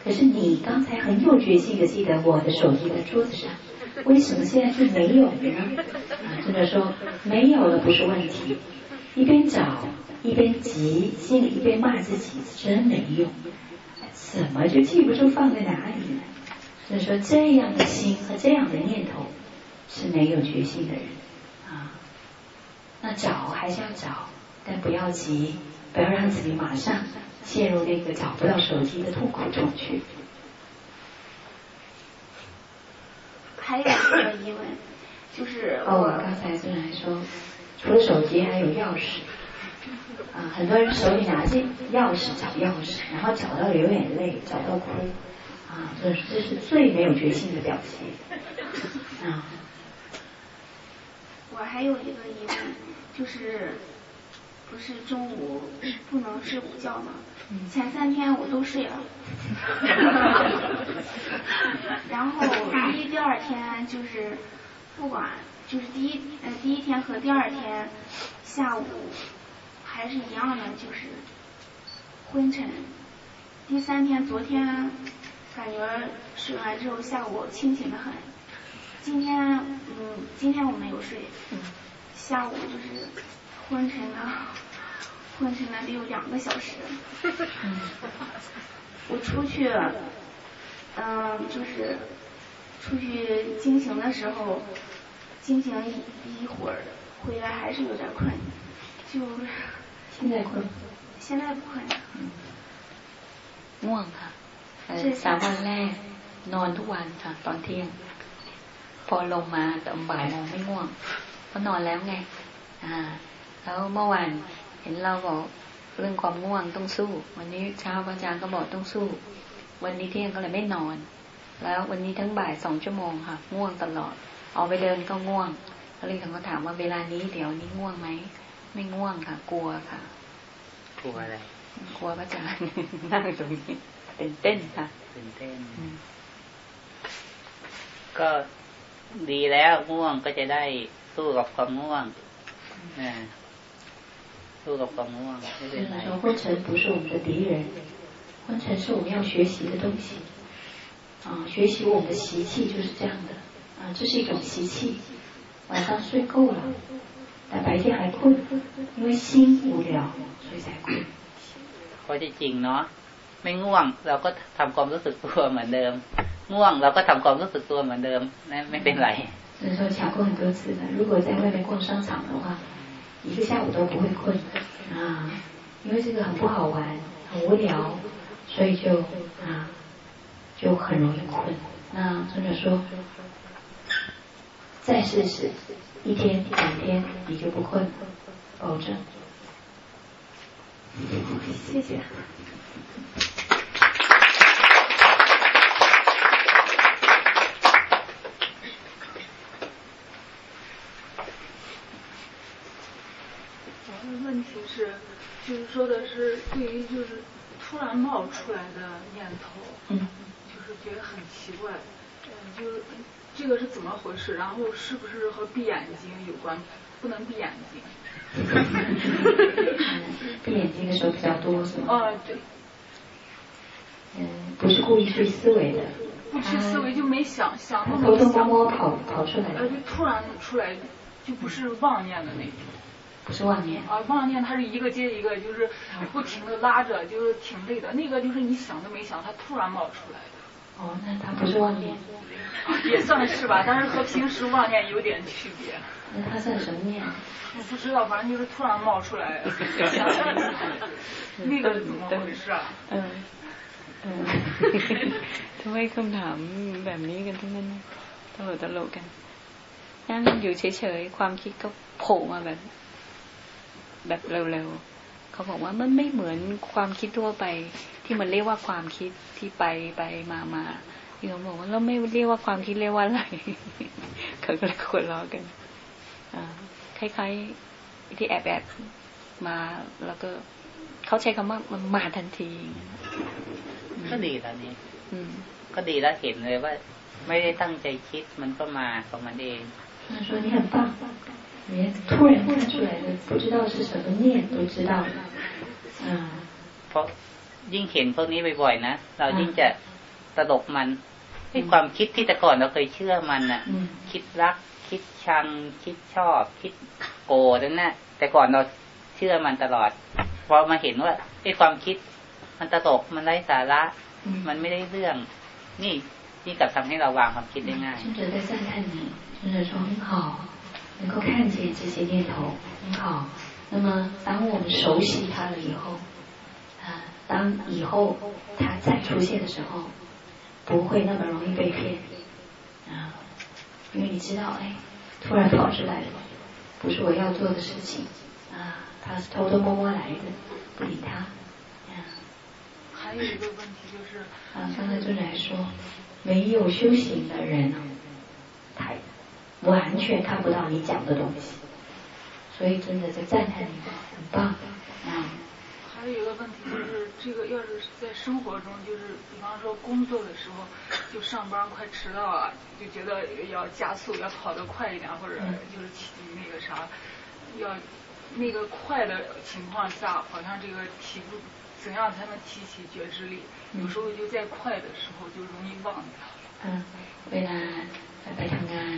可是你刚才很有决心的记得我的手机在桌子上，为什么现在就没有了呢？啊，真的说没有了不是问题，一边找一边急，心里一边骂自己真没用，怎么就记不住放在哪里呢？所以说这样的心和这样的念头是没有决心的人啊，那找还是要找，但不要急。不要让自己马上陷入那个找不到手机的痛苦中去。还有一个疑问，就是哦，刚才虽然说，除了手机还有钥匙，(laughs) 啊，很多人手里拿着钥匙找钥匙，然后找到流眼泪，找到哭，啊，这这是最没有决心的表现。啊，我还有一个疑问，就是。不是中午不能睡午觉吗？(laughs) 前三天我都睡了，然后第一、第二天就是不管，就是第一呃第一天和第二天下午还是一样的，就是昏沉。第三天昨天感觉睡完之后下午清醒的很，今天嗯今天我没有睡，下午就是。昏沉了，昏沉了得有两个小时。我出去，嗯，就是出去惊醒的时候，惊醒一一会儿，回来还是有点困，就现在困，现在不困。ง่วงค่ะสามวันแรกนอนทุกวันค่ะตอนเที่ยงพอลงมาตอนบ่ายโมงไม่ง่วงเพราะนอนแล้วไงอ่าแล้วเมื่อวานเห็นเราบอกเรื่องความง่วงต้องสู้ วันนี้เช้าอาจารย์ก็บอกต้องสู้ วันนี้เที่ยงก็เลยไม่นอน แล้ววันนี้ทั้งบ่ายสองชั่วโมงค่ะ ง่วงตลอด ออกไปเดินก็ง่วงแล้วเลยเขาถามว่าเวลานี้เดี๋ยวนี้ง่วงไหม ไม่ง่วงค่ะ กลัวค่ะ กลัวอะไร กลัวพระอาจารย์นั่งตรงนี้ตื่นเต้นค่ะ ตื่นเต้น ก็ดีแล้วง่วงก็จะได้สู้กับความง่วงนะสู้กับความง่วงไม่เป็นไร 说昏沉不是我们的敌人，昏沉是我们要学习的东西。啊，学习我们的习气就是这样的。啊，这是一种习气。晚上睡够了， 但白天还困，因为心无聊，所以才困。 เพราะที่จริงเนาะไม่ง่วง เราก็ทำความรู้สึกตัวเหมือนเดิม ง่วงเราก็ทำความรู้สึกตัวเหมือนเดิมนั่นไม่เป็นไร 所以说讲过很多次了，如果在外面逛商场的话，一个下午都不会困啊，因为这个很不好玩，很无聊，所以就啊就很容易困。那尊者说，再试试， 一天两天你就不困了，保证。谢谢。我的问题是，就是说的是对于就是突然冒出来的念头，嗯，就是觉得很奇怪，嗯，就是这个是怎么回事？然后是不是和闭眼睛有关？不能闭眼睛。(laughs) 闭眼睛的时候比较多是吗？啊，对，嗯，不是故意去思维的，不去思维就没想想都偷偷摸，摸跑跑出来呃，就突然出来，就不是妄念的那种。不是妄念。啊，妄念它是一个接一个，就是不停的拉着，就是挺累的。那个就是你想都没想，它突然冒出来的，哦，那它不是妄念，也算是吧，但是和平时妄念有点区别。那它算什么念？我不知道，反正就是突然冒出来，想那个是怎么回事啊？ เออเออ ทำไมคำถามแบบนี้กันทั้งนั้นตลกตลกกันนั่งอยู่เฉยๆ ความคิดก็โผล่มาแบบ แบบเร็วๆ เขาบอกว่ามันไม่เหมือนความคิดทั่วไป ที่มันเรียกว่าความคิดที่ไปไปมามาที่เขาบอกว่าเราไม่เรียกว่าความคิดเรียกว่าอะไรเขาก็เลยควดล้อกันคล้ายๆที่แอบแอบมาแล้วก็เขาใช้คำว่ามันมาทันที ก็ดีแล้วนี่ก็ดีแล้วเห็นเลยว่า ไม่ได้ตั้งใจคิดมันก็มาของมันเอง 连突然冒出来的不知道是什么念都知道了，啊， เพราะยิ่งเห็นพวกนี้บ่อยๆนะเรายิ่งจะตลกมันไอ้ความคิดที่แต่ก่อนเราเคยเชื่อมันน่ะ 嗯 คิดรัก คิดชัง คิดชอบ คิดโกรธนั่นน่ะแต่ก่อนเราเชื่อมันตลอด พอมาเห็นว่าไอ้ความคิด มันตลกมันไร้สาระ 嗯 มันไม่ได้เรื่อง นี่นี่กลับทำให้เราวางความคิดได้ง่าย 能够看见这些念头很好。那么当我们熟悉它了以后，啊，当以后它再出现的时候，不会那么容易被骗，啊，因为你知道，哎，突然跑出来了，不是我要做的事情，啊，他是偷偷摸摸来的，不理他，啊，还有一个问题就是，啊，刚才尊者还说，没有修行的人，他完全看不到你讲的东西，所以真的在赞叹你，很棒，啊，还有一个问题就是，这个要是在生活中，就是比方说工作的时候，就上班快迟到了，就觉得要加速，要跑得快一点，或者就是起那个啥，要那个快的情况下，好像这个提不怎样才能提起觉知力？有时候就在快的时候就容易忘掉。 อ่าเวลาไปทำงาน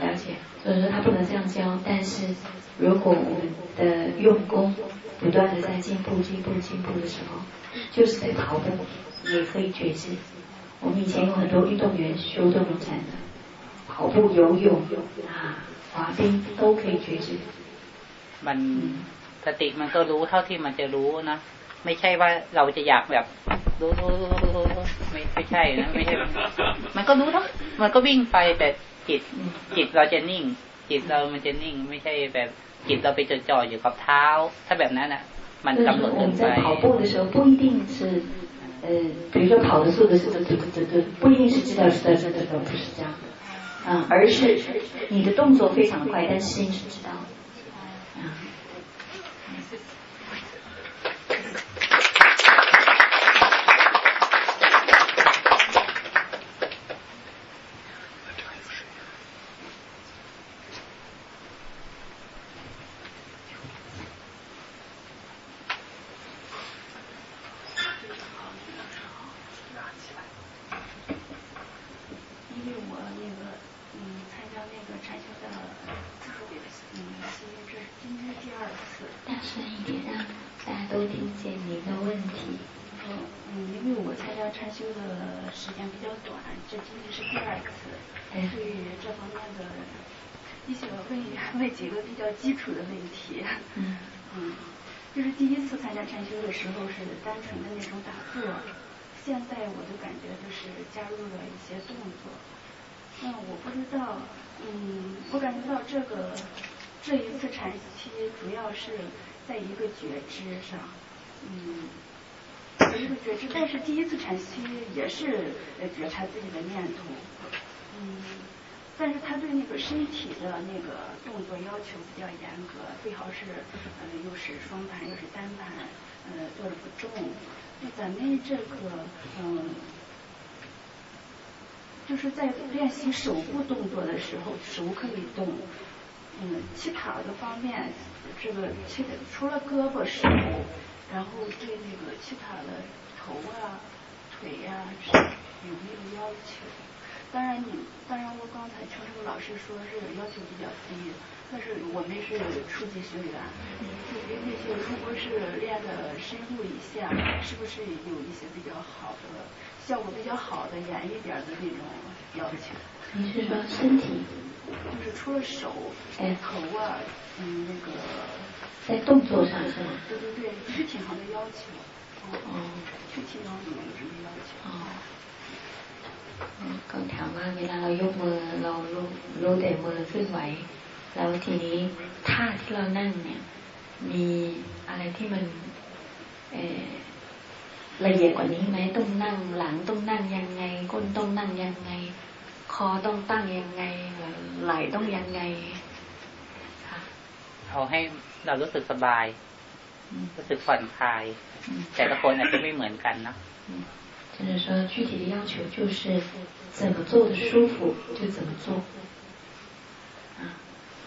了解。所以说他不能这样教，但是如果我们的用功不断的在进步、进步、进步的时候，就是在跑步，也可以觉知。我们以前有很多运动员修动能禅的，跑步、游泳啊、滑冰都可以觉知。 มันสติมันก็รู้เท่าที่มันจะรู้นะไม่ใช่ว่าเราจะอยากแบบรู้รู้รู้รู้รู้ ไม่ไม่ใช่นะไม่ใช่ มันก็รู้ทั้งมันก็วิ่งไปแต่จิตจิตเราจะนิ่ง จิตเรามันจะนิ่ง ไม่ใช่แบบจิตเราไปจดจ่ออยู่กับเท้า ถ้าแบบนั้นอ่ะ มันกำหนด我们在跑步的时候不一定是呃，比如说跑的速度是这这这这，不一定是知道是这这这不是这样的，啊，而是你的动作非常快，但心是知道的。 是单纯的那种打坐。现在我的感觉就是加入了一些动作。那我不知道嗯我感觉到这个这一次产期主要是在一个觉知上嗯有一个觉知。但是第一次产期也是觉察自己的念头嗯。但是他对那个身体的那个动作要求比较严格最好是嗯又是双盘又是单盘呃做的不重。那咱们这个嗯，就是在练习手部动作的时候，手可以动。嗯，其他的方面，这个气除了胳膊手，然后对那个其他的头啊、腿呀，有没有要求？当然你，当然我刚才听这个老师说是要求比较低，但是我们是初级学员，对于那些如果是练的深入一些，是不是有一些比较好的效果比较好的严一点的那种要求？你是说身体？就是除了手、头啊，嗯，那个在动作上是吗？对对对，具体上的要求。哦，具体上有什么要求？哦。ก็ถามว่าเวลาเรายกมือเรารู้รู้แต่มือเคลื่อนไหว แล้วทีนี้ท่าที่เรานั่งเนี่ยมีอะไรที่มันละเอียดกว่านี้ไหมต้องนั่งหลังต้องนั่งยังไงก้นต้องนั่งยังไงคอต้องตั้งยังไงไหลต้องยังไงเอาให้เรารู้สึกสบายรู้สึกผ่อนคลายแต่ละคนอาจจะไม่เหมือนกันเนาะ就是说，具体的要求就是怎么做的舒服就怎么做，啊，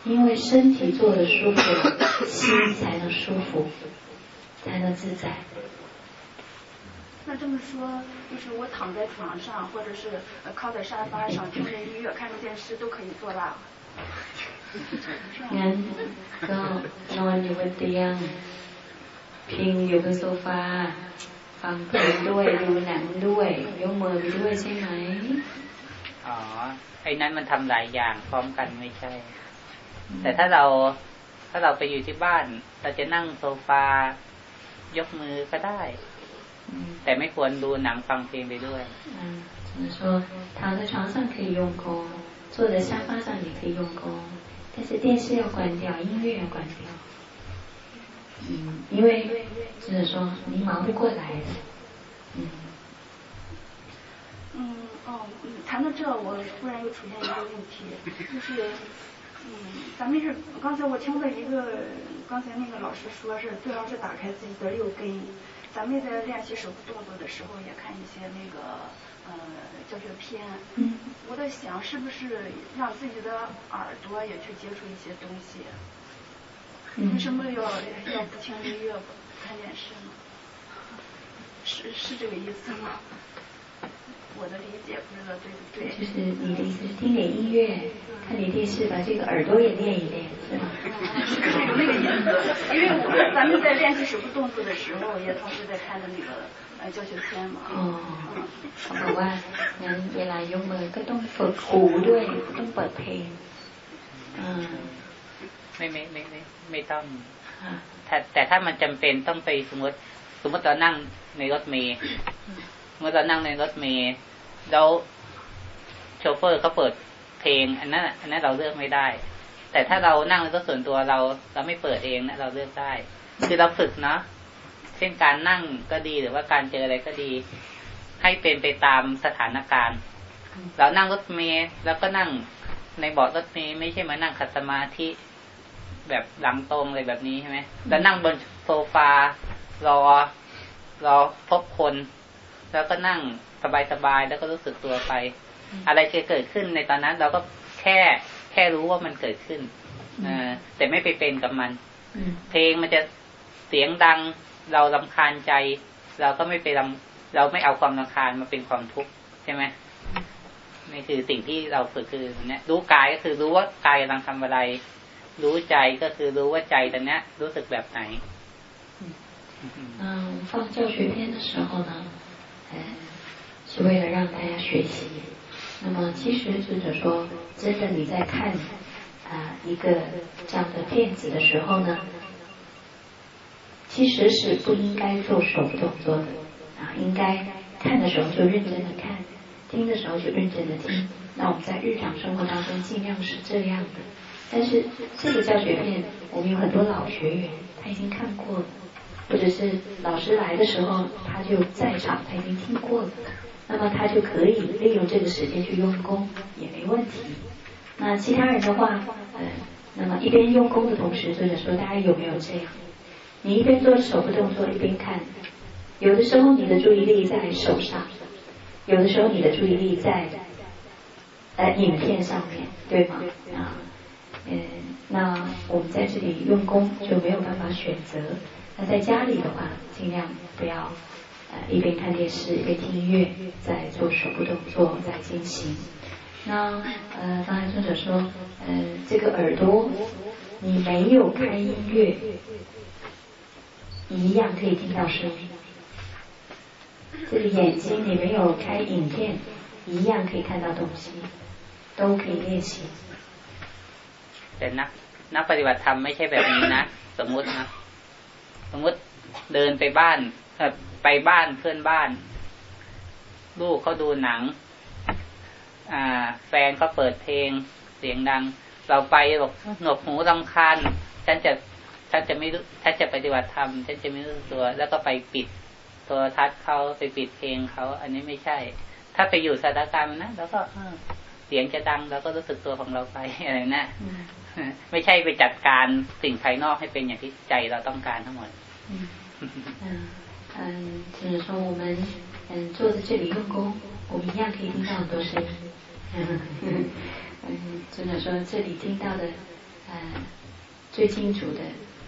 因为身体做的舒服，心才能舒服，才能自在。那这么说，就是我躺在床上，或者是靠在沙发上听着音乐、看着电视，都可以做啦。งั้นก็นอนอยู่บนเตียงพิงอยู่บนโซฟาฟังเพลงด้วยดูหนังด้วยยกมือไปด้วยใช่ไหมอ๋อไอ้นั้นมันทำหลายอย่างพร้อมกันไม่ใช่ แต่ถ้าเราถ้าเราไปอยู่ที่บ้านเราจะนั่งโซฟายกมือก็ได้แต่ไม่ควรดูหนังฟังเพลงไปด้วย嗯就是说躺在床上可以用功坐在沙发上也可以用功但是电视要关掉音乐要关掉嗯因为就是说你忙不过来的嗯嗯哦谈到这我突然又出现一个问题就是 嗯咱们是刚才我听到一个刚才那个老师说是最好是打开自己的六根咱们在练习手部动作的时候，也看一些那个呃教学片。嗯。我在想，是不是让自己的耳朵也去接触一些东西？为什么要要不听音乐不、看电视呢？是是这个意思吗？我的理解不知道对不对。就是你的意思是听点音乐，看点电视，把这个耳朵也练一练，是吗？是不是有那个意思？因为我咱们在练习手部动作的时候，也同时在看的那个呃教学片嘛。哦。เขาบอกว่างั้นเวลายกมือก็ต้องฝึกหูด้วยต้องเปิดเพลงอ่า ไม่ไม่ไม่ไม่ไม่ต้องแต่แต่ถ้ามันจำเป็นต้องไปสมมติ สมมติเรานั่งในรถเมย์ เมื่อเรานั่งในรถเมย์แล้วโชเฟอร์เขาเปิดเพลง อันนั้นอันนั้นเราเลือกไม่ได้ แต่ถ้าเรานั่งในรถส่วนตัวเรา เราไม่เปิดเองนะเราเลือกได้ คือเราฝึกเนาะเช่นการนั่งก็ดีหรือว่าการเจออะไรก็ดี ให้เป็นไปตามสถานการณ์ เรานั่งรถเมล์แล้วก็นั่งในเบาะรถเมล์ไม่ใช่มานั่งขัดสมาธิแบบหลังตรงอะไรแบบนี้ใช่ไหมแล้วนั่งบนโซฟารอรอพบคน แล้วก็นั่งสบายๆแล้วก็รู้สึกตัวไป อะไรจะเกิดขึ้นในตอนนั้น เราก็แค่แค่รู้ว่ามันเกิดขึ้นอแต่ไม่ไปเป็นกับมัน เพลงมันจะเสียงดัง เราลำคาญใจ เราก็ไม่ไปลำเราไม่เอาความลำคาญมาเป็นความทุกข์ใช่ไหมนี่คือสิ่งที่เราฝึกคือเนี่ยรู้กายก็คือรู้ว่ากายกำลังทำอะไร รู้ใจก็คือรู้ว่าใจตอนนี้รู้สึกแบบไหน嗯，放教学片的时候呢，呃， 是为了让大家学习。那么，其实尊者说，真的你在看啊一个这样的片子的时候呢，其实是不应该做手动作的啊，应该看的时候就认真的看，听的时候就认真的听。那我们在日常生活当中尽量是这样的。但是这个教学片，我们有很多老学员他已经看过了，或者是老师来的时候他就在场，他已经听过了，那么他就可以利用这个时间去用功也没问题。那其他人的话，呃，那么一边用功的同时，或者说大家有没有这样？你一边做手部动作一边看，有的时候你的注意力在手上，有的时候你的注意力在呃影片上面，对吗？啊，嗯，那我们在这里用功就没有办法选择。那在家里的话，尽量不要呃一边看电视一边听音乐，在做手部动作在进行。那呃刚才作者说，呃这个耳朵你没有开音乐。一样可以听到声音。这个眼睛你没有开影片，一样可以看到东西，都可以练习。(laughs) แต่นักนักปฏิบัติธรรมไม่ใช่แบบนี้นะสมมุตินะ สมมติเดินไปบ้านไปบ้านเพื่อนบ้าน ลูกเขาดูหนัง อ่า แฟนเขาเปิดเพลงเสียงดัง เราไปบอกหนวกหูรำคาญฉันจะถ้าจะไม่ถ้าจะปฏิบัติธรรมฉันจะไม่รู้ตัว แล้วก็ไปปิดโทรทัศน์เขาไปปิดเพลงเขาอันนี้ไม่ใช่ ถ้าไปอยู่สถานการณ์นะแล้วก็ เสียงจะดังแล้วก็รู้สึกตัวของเราไปอะไรนะไม่ใช่ไปจัดการสิ่งภายนอกให้เป็นอย่างที่ใจเราต้องการทั้งหมด嗯，就是说我们(laughs) (laughs) 嗯坐在这里用功，我们一样可以听到很多声音。嗯，真的说这里听到的，呃，最清楚的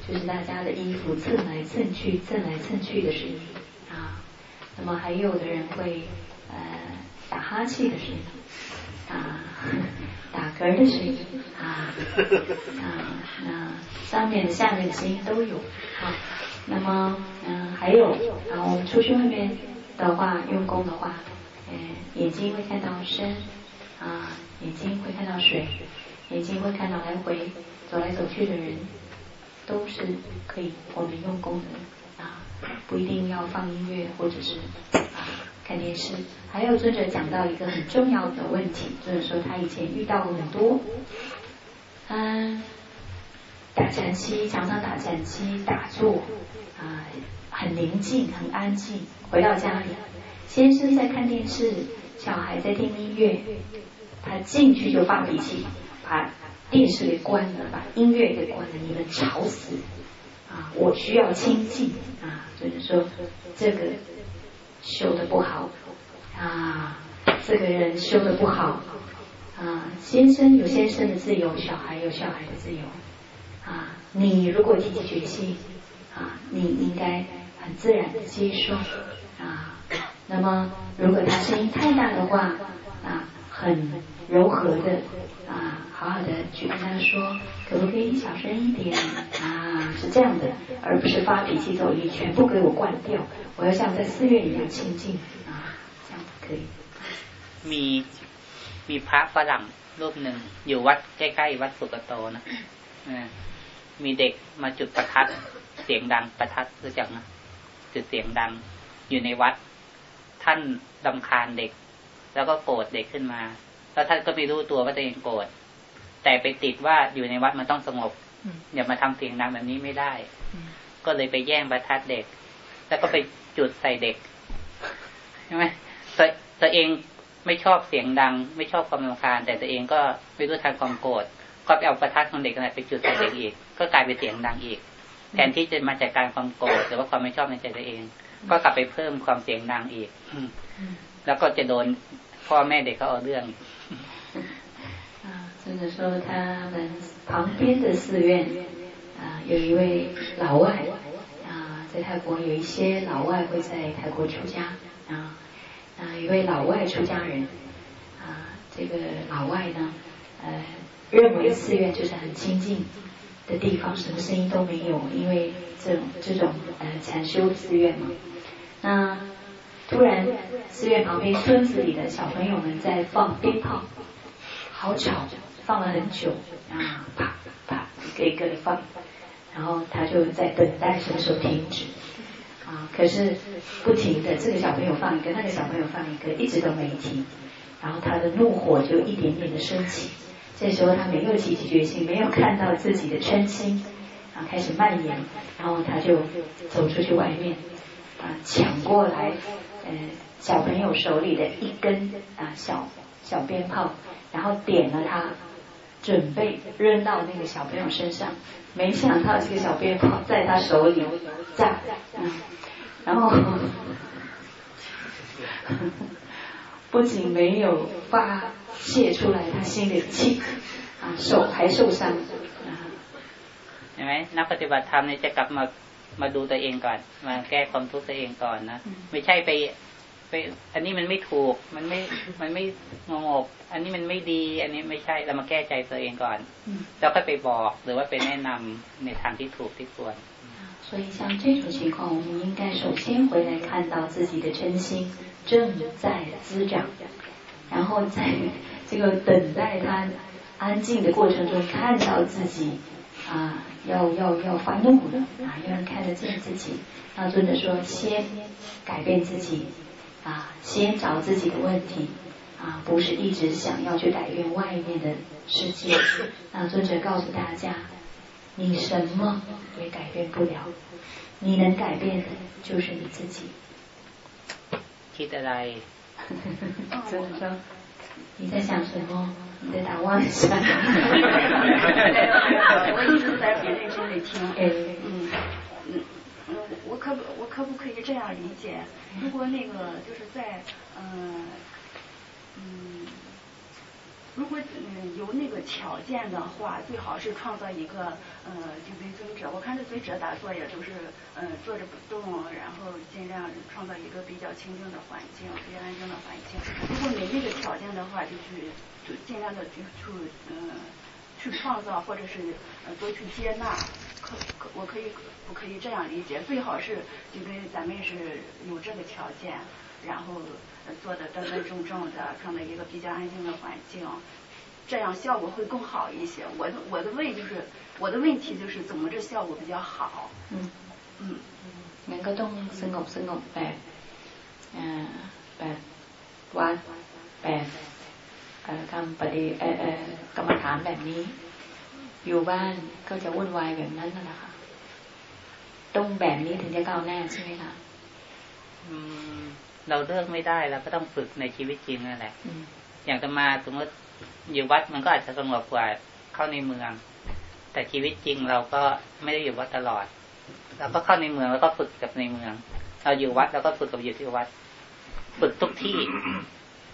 就是大家的衣服蹭来蹭去、蹭来蹭去的声音啊。那么还有的人会呃打哈欠的声音 啊，打嗝的声音啊啊，那上面的、下面的声音都有啊。那么嗯，还有啊，我们出去外面的话，用功的话，嗯，眼睛会看到山啊，眼睛会看到水，眼睛会看到来回。走来走去的人都是可以我们用功的啊，不一定要放音乐或者是啊看电视。还有作者讲到一个很重要的问题，尊者说他以前遇到过很多，嗯，打禅期常常打禅期打坐啊，很宁静很安静，回到家里，先生在看电视，小孩在听音乐，他进去就发脾气，把。电视给关了，把音乐给关了，你们吵死啊！我需要清静啊，就是说这个修的不好啊，这个人修的不好啊。先生有先生的自由，小孩有小孩的自由啊。你如果提起决心啊，你应该很自然的接受啊。那么如果他声音太大的话啊，很柔和的啊。好好的去跟他说，可不可以小声一点啊？是这样的，而不是发脾气之后你全部给我关掉。我要像在寺院一样清静啊，这样可以。มีมีพระฝรั่งรูปหนึ่งอยู่วัดใกล้ๆวัดสุกโตนะ มีเด็กมาจุดประทัดเสียงดังประทัดรู้จักนะจุดเสียงดัง อยู่ในวัด ท่านดำคาญเด็ก แล้วก็โกรธเด็กขึ้นมา แล้วท่านก็ไม่รู้ตัวว่าตัวเองโกรธแต่ไปติดว่าอยู่ในวัดมันต้องสงบอย่ามาทำเสียงดังแบบนี้ไม่ได้ ก็เลยไปแย่งประทัดเด็ก แล้วก็ไปจุดใส่เด็กใช่ไหมตัวตัวเองไม่ชอบเสียงดัง ไม่ชอบความรำคาญ แต่ตัวเองก็ไม่รู้ทันความโกรธก็ไปเอาประทัดของเด็กนั้นไปจุดใส่เด็กอีก ก็กลายเป็นเสียงดังอีก แทนที่จะมาจากการความโกรธหรือว่าความไม่ชอบในใจตัวเอง ก็กลับไปเพิ่มความเสียงดังอีกแล้วก็จะโดน พ่อแม่เด็กเขาเอาเรื่อง啊，就是说他们旁边的寺院啊，有一位老外啊，在泰国有一些老外会在泰国出家啊，啊，一位老外出家人啊，这个老外呢，呃，认为寺院就是很清净的地方，什么声音都没有，因为这种这种呃禅修寺院嘛。那 突然寺院旁边村子里的小朋友们在放鞭炮，好吵，放了很久啊，啪啪一个一个的放，然后他就在等待什么时候停止啊。可是不停的，这个小朋友放一个，那个小朋友放一个，一直都没停，然后他的怒火就一点点的升起。这时候他没有提起决心，没有看到自己的嗔心，啊，开始蔓延，然后他就走出去外面，啊，抢过来，呃，小朋友手里的一根啊小小鞭炮，然后点了它，准备扔到那个小朋友身上，没想到这个小鞭炮在他手里炸，嗯，然后(laughs) 不仅没有发。泄出来他心里的气啊手还受伤เห็นไหมนักปฏิบัติธรรมเนี่ยจะกลับมา มาดูตัวเองก่อน มาแก้ความทุกข์ตัวเองก่อนนะไม่ใช่ไปไปอันนี้มันไม่ถูก มันไม่มันไม่งงบอันนี้มันไม่ดี อันนี้ไม่ใช่เรามาแก้ใจตัวเองก่อนแล้วก็ไปบอกหรือว่าไปแนะนำในทางที่ถูกที่ควร所以像这种情况，我们应该首先回来看到自己的真心正在滋长，然后在这个等待他安静的过程中，看到自己 啊，要要要发怒的啊，让看得见自己。那尊者说，先改变自己啊，先找自己的问题啊，不是一直想要去改变外面的世界。那尊者告诉大家，你什么也改变不了，你能改变的就是你自己。呵呵呵，尊者，你在想什么？(laughs) 你在打妄想？我一直在很认真的听。嗯嗯嗯，我可不我可不可以这样理解？如果那个就是在嗯嗯。如果嗯有那个条件的话，最好是创造一个呃，就跟尊者，我看这尊者打坐也都是嗯坐着不动，然后尽量创造一个比较清净的环境，比较安静的环境。如果没那个条件的话，就去就尽量的去去嗯去创造，或者是呃多去接纳。可可我可以不可以这样理解？最好是就跟咱们是有这个条件，然后。做的端端正正的，创造一个比较安静的环境，这样效果会更好一些。我的我的问就是，我的问题就是怎么这效果比较好？嗯嗯，งั้นก็ต้องสงบสงบแบบแบบวัดแบบทำปฏิกรรมฐานแบบนี้ อยู่บ้านก็จะวุ่นวายแบบนั้นนั่นแหละค่ะต้องแบบนี้ถึงจะก้าวหน้าใช่ไหมคะอืม เราเลือกไม่ได้เราก็ต้องฝึกในชีวิตจริงนั่นแหละ อย่างตมาสมมติอยู่วัดมันก็อาจจะสงบกว่าเข้าในเมือง แต่ชีวิตจริงเราก็ไม่ได้อยู่วัดตลอด เราก็เข้าในเมืองแล้วก็ฝึกกับในเมือง เราอยู่วัดเราก็ฝึกกับอยู่ที่วัด ฝึกทุกที่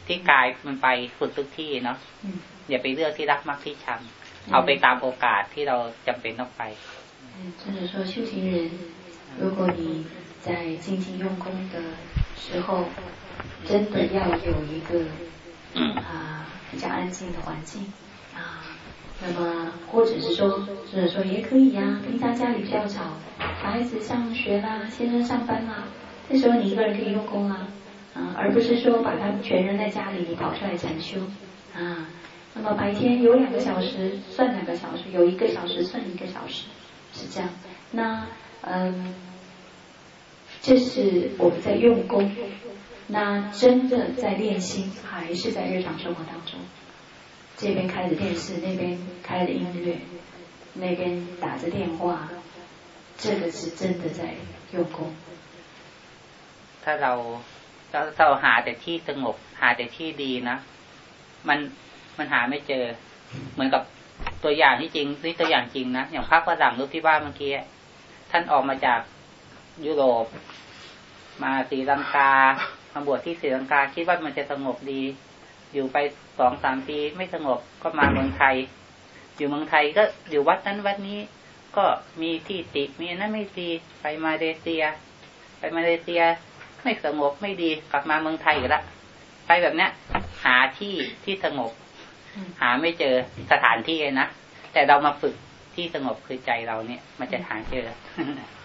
ที่กายมันไปฝึกทุกที่เนาะ อย่าไปเลือกที่รักมักที่ชังเอาไปตามโอกาสที่เราจำเป็นต้องไป就是说修行人如果你在精进用功的 时候，真的要有一个啊比较安静的环境啊。那么或者是说，或者说也可以呀。平常家里比较吵，小孩子上学啦，先生上班啦，这时候你一个人可以用功啊，啊，而不是说把他们全扔在家里，你跑出来禅修啊。那么白天有两个小时算两个小时，有一个小时算一个小时是这样。那嗯，这是我们在用功。那真的在练心，还是在日常生活当中？这边开着电视，那边开着音乐，那边打着电话，这个是真的在用功。ถ้าเราเราเราหาแต่ที่สงบหาแต่ที่ดีนะมันมันหาไม่เจอ เหมือนกับตัวอย่างที่จริงนี่ตัวอย่างจริงนะอย่างพระฝรั่งรูปที่ว่าเมื่อกี้ท่านออกมาจาก ยุโรป มาสีลังกามาบวชที่ศรีลังกาคิดว่ามันจะสงบดี อยู่ไปสองสามปีไม่สงบก็มาเมืองไทย อยู่เมืองไทยก็อยู่วัดนั้นวัดนี้ก็มีที่ติมีนั้นไม่ดีไปมาเลเซีย ไปมาเลเซีย ไม่สงบไม่ดีกลับมาเมืองไทยอีกแล้วไปแบบเนี้ย หาที่ที่สงบ หาไม่เจอสถานที่นะแต่เรามาฝึกที่สงบคือใจเราเนี่ย มันจะหาเจอ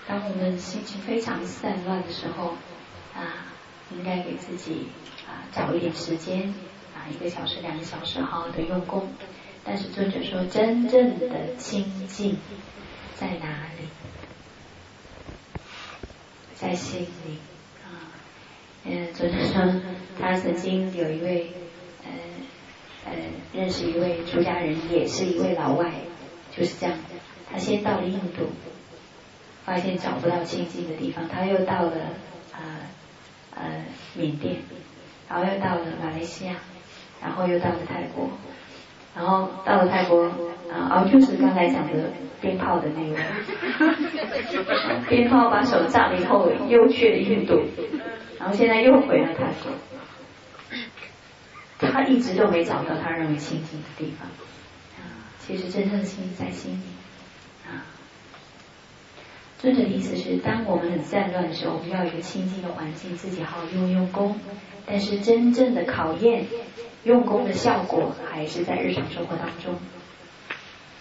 当我们心情非常散乱的时候啊应该给自己啊找一点时间啊一个小时两个小时好好的用功。但是尊者说，真正的清净在哪里？在心里啊。嗯，尊者说，他曾经有一位呃呃认识一位出家人，也是一位老外，就是这样。他先到了印度，发现找不到清净的地方，他又到了啊。呃，缅甸，然后又到了马来西亚，然后又到了泰国，然后到了泰国，啊，哦，就是刚才讲的鞭炮的那个，鞭炮把手炸了以后，又去了印度，然后现在又回了泰国，他一直都没找到他认为清净的地方，其实真正的心在心里。尊者的意思是，当我们很散乱的时候，我们要有一个清净的环境，自己好用用功。但是真正的考验用功的效果，还是在日常生活当中。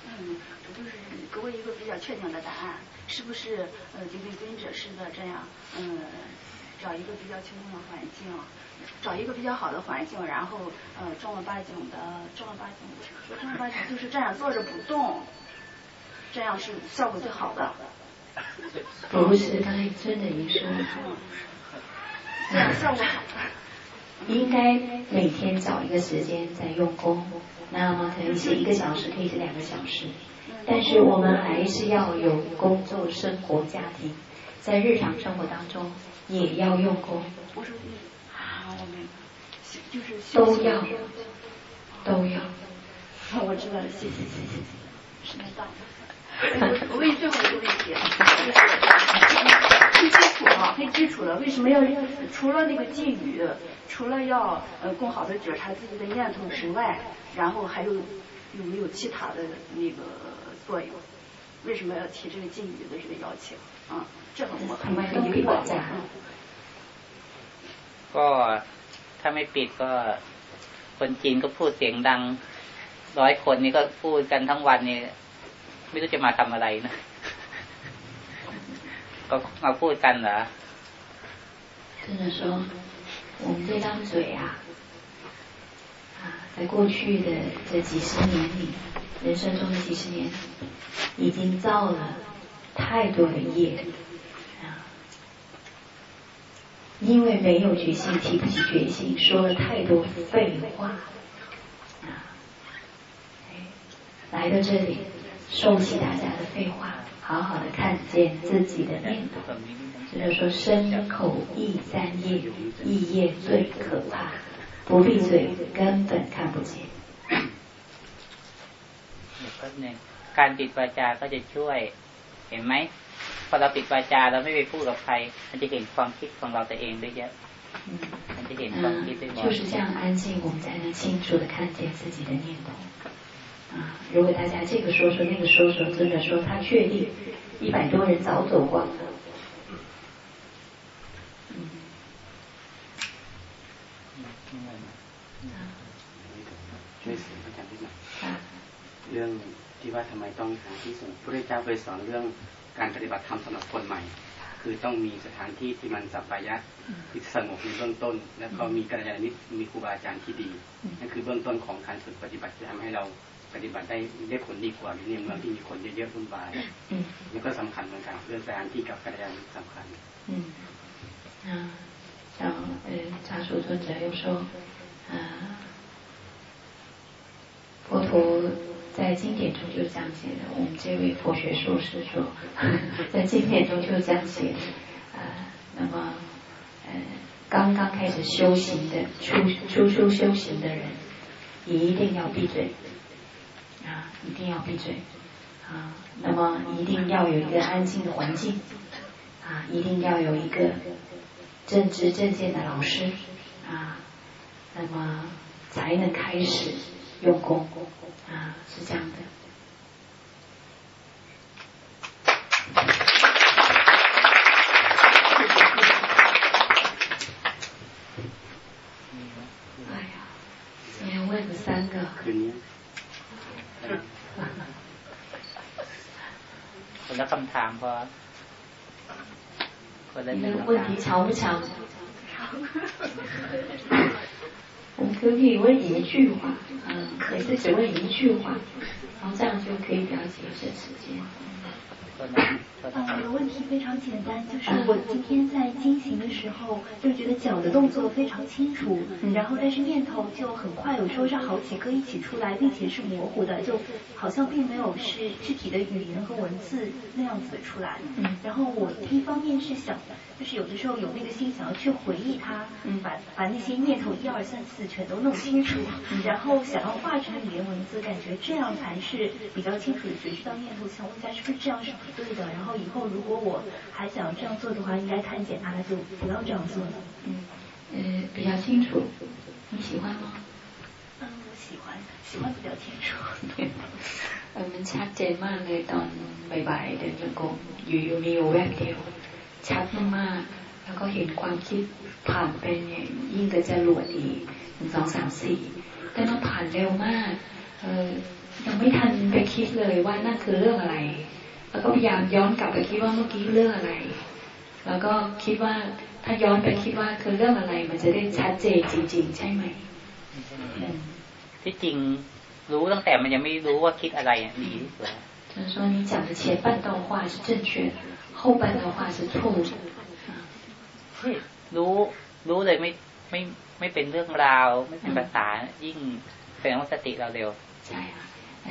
嗯，就是给我一个比较确定的答案，是不是？呃，就跟尊者似的这样，嗯，找一个比较清净的环境，找一个比较好的环境，然后呃，正儿八经的，正儿八经，正儿八经就是这样坐着不动，这样是效果最好的。不是，刚才真的你说，应该每天找一个时间在用功，那么可以是一个小时，可以是两个小时，但是我们还是要有工作、生活、家庭，在日常生活当中也要用功。不是，啊，我明白，就是都要，都要。我知道了，谢谢，谢谢，谢谢，时间到了。(laughs) 我问你最后一个问题，就是最基础的，最基础的，为什么要除了那个禁语，除了要呃更好的觉察自己的念头之外，然后还有有没有其他的那个作用？为什么要提这个禁语的这个要求？啊，这个我很很疑惑。ก็ถ้าไม่ปิดก็คนจีนก็พูดเสียงดัง(laughs) ร้อยคนนี่ก็พูดกันทั้งวันนี่ ไม่รู้จะมาทำอะไรนะก็มาพูดกันเหรอ真的说，我们这张嘴啊，啊，在过去的这几十年里，人生中的几十年，已经造了太多的业啊，因为没有决心，提不起决心，说了太多废话啊，来到这里。 收起大家的废话，好好的看见自己的念头。就是说，身口意三业，意业最可怕，不闭嘴根本看不见。การปิดวาจาก็จะช่วยเห็นไหมพอเราปิดวาจาเราไม่ไปพูดกับใครมันจะเห็นความคิดของเราตัวเองได้เยอะมันจะเห็นความคิดได้บ่อย就是这样安静，我们才能清楚的看见自己的念头。 啊，如果大家这个说说那个说说，尊者说他确定一百多人早走光了。ช่วยเสริมอาจารย์นิดหน่อยเรื่องที่ว่าทำไมต้องหาที่สงบพระเจ้าเคยสอนเรื่องการปฏิบัติธรรมสำหรับคนใหม่ คือต้องมีสถานที่ที่มันสัปปายะที่สงบในเบื้องต้น แล้วก็มีกัลยาณมิตรมีครูบาอาจารย์ที่ดีนั่นคือเบื้องต้นของการฝึกปฏิบัติที่ทำให้เรา ปฏิบัติได้ได้ผลดีกว่าในเมืองที่มีคนเยอะๆวุ่นวายนี่ก็สำคัญเหมือนกันเรื่องสถานที่กับกัลยาณมิตรสำคัญ嗯啊像呃查叔尊者又说啊佛陀在经典中就这样写的，我们这位佛学硕士说，在经典中就这样写的。啊，那么，呃，刚刚开始修行的初初初修行的人，一定要闭嘴， 啊，一定要闭嘴，啊，那么一定要有一个安静的环境，啊，一定要有一个正知正见的老师，啊，那么才能开始用功。啊，是这样的。พอคนละหนึ่ง问题长不长？(laughs) 我们可以问一句话，嗯，可是只问一句话，然后这样就可以了解一些时间。 我的问题非常简单，就是我今天在进行的时候，就觉得脚的动作非常清楚，然后但是念头就很快，有时候是好几个一起出来，并且是模糊的，就好像并没有是具体的语言和文字那样子出来。然后我一方面是想，就是有的时候有那个心想要去回忆它，把把那些念头一二三四全都弄清楚，然后想要画成语言文字，感觉这样才是比较清楚的觉知到念头。想问一下，是不是这样是不对的？然后以后如果我还想这样做的话，应该看见他，就不要这样做了。嗯，呃，比较清楚，你喜欢吗？嗯，我喜欢，喜欢比较清楚。(laughs) เออมันชัดเจนมากเลยตอนบ่ายๆเดินจงกรมอยู่อยู่มีอยู่แวบเดียวชัดมากๆแล้วก็เห็นความคิดผ่านไปเนี่ยยิ่งกระจะหลวดอีกหนึ่งสองสามสี่แต่มันผ่านเร็วมากเออยังไม่ทันไปคิดเลยว่านั่นคือเรื่องอะไร แล้วก็พยายามย้อนกลับไปคิดว่าเมื่อกี้เรื่องอะไร แล้วก็คิดว่าถ้าย้อนไปคิดว่าคือเรื่องอะไร มันจะได้ชัดเจนจริงๆ ใช่ไหมที่จริงรู้ตั้งแต่มันยังไม่รู้ว่าคิดอะไรดีที่สุด就是说你讲的前半段话是正确的，后半段话是错误的。รู้รู้เลยไม่ไม่ไม่เป็นเรื่องราวไม่เป็นภาษายิ่งแสดงว่าสติเราเร็วใช่ค่ะ嗯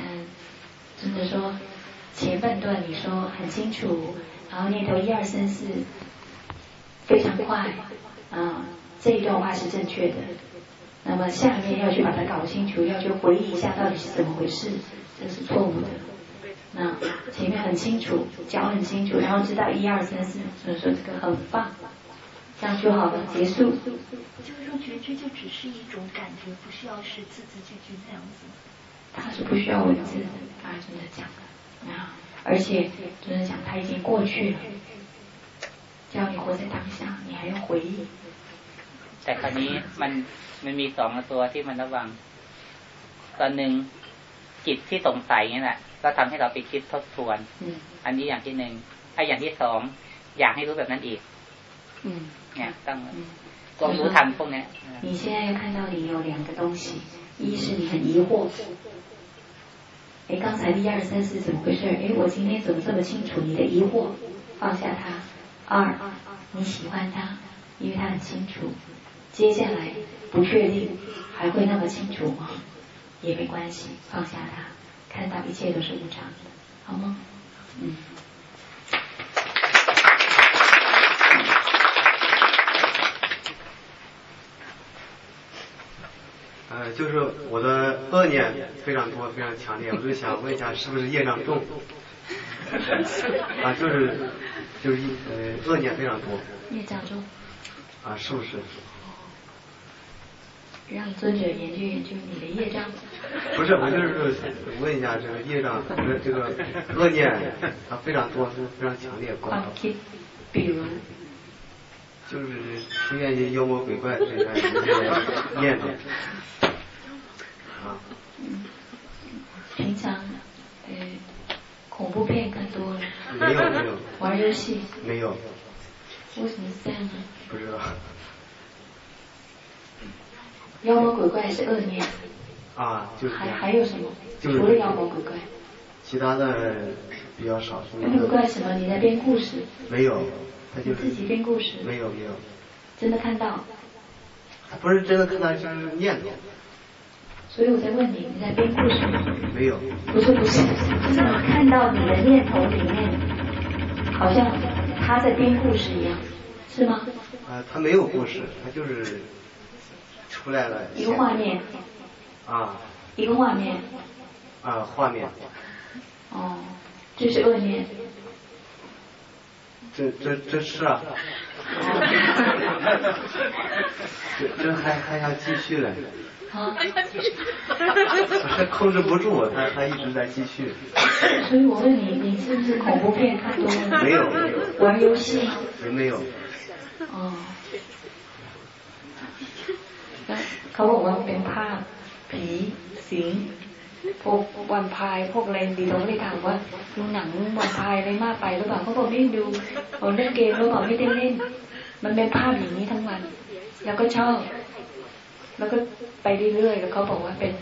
真的说 前半段你说很清楚，然后念头一二三四非常快，啊，这一段话是正确的。那么下面要去把它搞清楚，要去回忆一下到底是怎么回事，这是错误的。那前面很清楚，讲很清楚，然后知道一二三四，所以说这个很棒，这样就好了，结束。就是说觉知就只是一种感觉，不需要是字字句句那样子。它是不需要文字的，他真的讲的。啊！而且就是讲，他已经过去了，叫你活在当下，你还要回忆。แต่คราวนี้มันมันมีสองตัวที่มันระวังตอนหนึ่งจิตที่สงสัยนี่แหละก็ทำให้เราไปคิดทบทวนอันนี้อย่างที่หนึ่งไอ้อย่างที่สองอยากให้รู้แบบนั้นอีกเนี่ยต้องต้องรู้ทันพวกนี้你现在看到你有两个东西，一是你很疑惑。 哎，刚才的一二三四怎么回事？哎，我今天怎么这么清楚？你的疑惑，放下它。二，你喜欢它，因为它很清楚。接下来不确定，还会那么清楚吗？也没关系，放下它，看到一切都是无常的，好吗？嗯。呃，就是我的恶念非常多，非常强烈，我就想问一下，是不是业障重？(laughs) 啊，就是就是呃，恶念非常多。业障重。啊，是不是？让尊者研究研究你的业障。不是，我就是问一下，这个业障，这个恶念它非常多，非常强烈。狂气，比如。就是出现一些妖魔鬼怪这些念头。嗯，平常呃恐怖片看多了。没有没有。玩游戏。没有。为什么这样呢？不知道。妖魔鬼怪是恶念。啊，就是还还有什么？除了妖魔鬼怪。其他的比较少。那个怪什么？你在编故事？没有，他就自己编故事。没有没有。真的看到？不是真的看到，就是念头。所以我在问你，你在编故事吗？没有。不是不是，就是我看到你的念头里面，好像他在编故事一样，是吗？啊，他没有故事，他就是出来了。一个画面。啊。一个画面。啊，画面。哦，这是恶念。这这这是啊。(laughs) 这这还还要继续嘞。啊。还控制不住，他他一直在继续。所以我问你，你是不是恐怖片看多了？没有没有。玩游戏？也没有。哦。เขาบอกว่าเป็นภาพผีสิงพวกวันพายพวกอะไรดีเราเลยถามว่าดูหนังวันพายอะไรมากไปหรือเปล่าเขาบอกไม่ดูเขาเล่นเกมหรือเปล่าไม่ได้เล่น มันเป็นภาพอย่างนี้ทั้งวัน แล้วก็ชอบ แล้วก็ไปเรื่อยๆแล้วเขาบอกว่าเป็น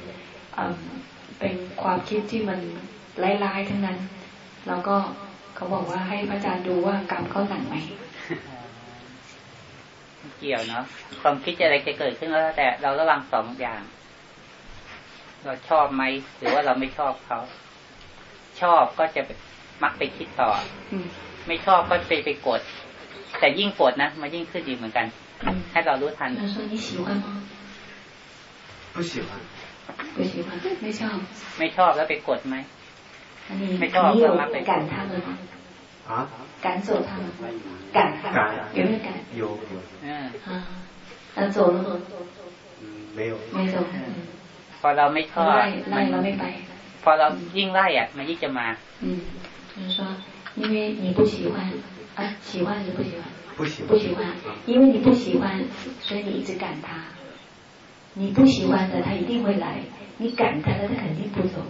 เป็นความคิดที่มันร้ายๆทั้งนั้น แล้วก็เขาบอกว่าให้พระอาจารย์ดูว่ากรรมเขาหนังไหมเกี่ยวเนาะความคิดอะไรจะเกิดขึ้นแล้วแต่เราระวังสองอย่าง เราชอบไหมหรือว่าเราไม่ชอบเขา ชอบก็จะมักไปคิดต่อไม่ชอบก็ไปไปกด แต่ยิ่งกดนะมันยิ่งขึ้นดีเหมือนกัน ให้เรารู้ทัน 不喜欢不喜欢ไม่ชอบไม่ชอบแล้วไปกดไหมไม่ชอบก็มักไป赶他们吗啊赶走他们赶赶有没有赶有有啊那走了吗嗯没有没走พอเราไม่ชอบไล่เราไม่ไปพอเรายิ่งไล่อ่ะมันยิ่งจะมา嗯就是说因为你不喜欢啊喜欢还是不喜欢不喜不喜欢因为你不喜欢所以你一直赶他 你不喜欢的他一定会来。你赶他的他肯定不走。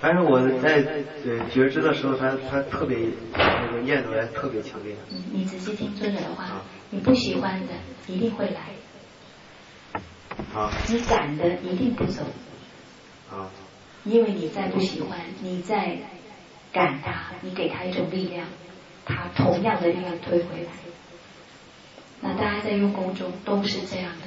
但是我在呃觉知的时候，他他特别那个念头还特别强烈。嗯，你仔细听尊者的话，你不喜欢的一定会来。啊，你赶的一定不走，啊，因为你再不喜欢，你再赶他，你给他一种力量，他同样的力量推回来。那大家在用功中都是这样的，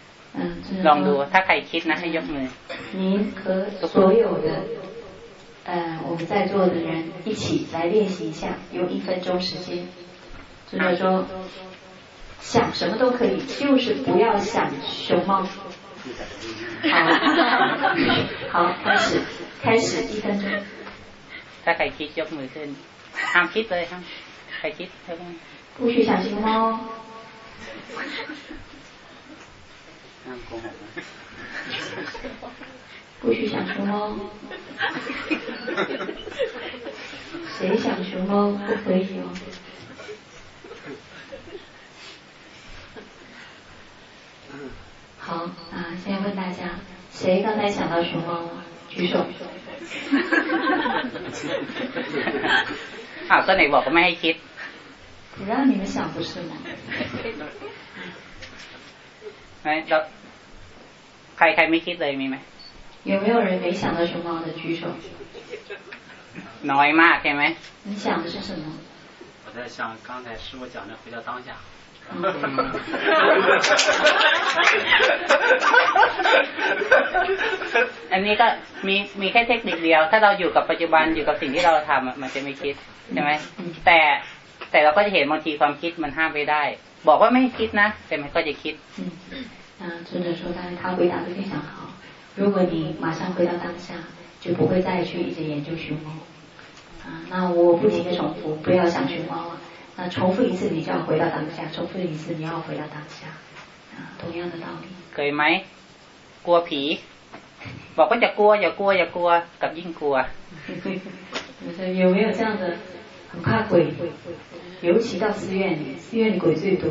ลองดูถ้าใครคิดนะให้ยกมือ您和所有的呃我们在座的人一起来练习一下，用一分钟时间。就是说，想什么都可以，就是不要想熊猫。(laughs) 好，好，开始。开始一分钟。ถ้าใครคิดยกมือขึ้นห้ามคิดเลยครับใครคิดใช่ไหม不许想熊猫。 (laughs) ห้ามโกหก不许想熊猫。谁想熊猫不可以哦。好啊，现在问大家，谁刚才想到熊猫？举手。อ้าวก็ไหนบอกก็ไม่ให้คิด不让你们想不是吗？ไม่เราใ ครใครไม่คิดเลยมีไหม有没有人没想到熊猫的举手？น้อยมากใช่ไหม你想的是什么？我在想刚才师傅讲的回到当下。อันนี้ก็มีมีแค่เทคนิคเดียว ถ้าเราอยู่กับปัจจุบันอยู่กับสิ่งที่เราทำมันจะไม่คิดใช่ไหมแต่แต่เราก็จะเห็นบางทีความคิดมันห้ามไม่ได้ บอกว่าไม่คิดนะ แต่มันก็จะคิด 啊，尊者说，当然他回答的非常好。如果你马上回到当下，就不会再去一直研究熊猫。啊，那我不停的重复，不要想熊猫啊。那重复一次，你就要回到当下；重复一次，你要回到当下。啊，同样的道理。可以ไหมกลัวผี บอกว่าจะกลัวอย่ากลัวอย่ากลัวกับยิ่งกลัว有没有这样的很怕鬼？尤其到寺院里，寺院里鬼最多。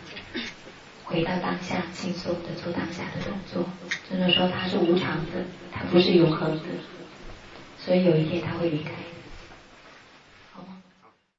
回到当下，轻松的做当下的动作。真的说它是无常的，它不是永恒的，所以有一天他会离开。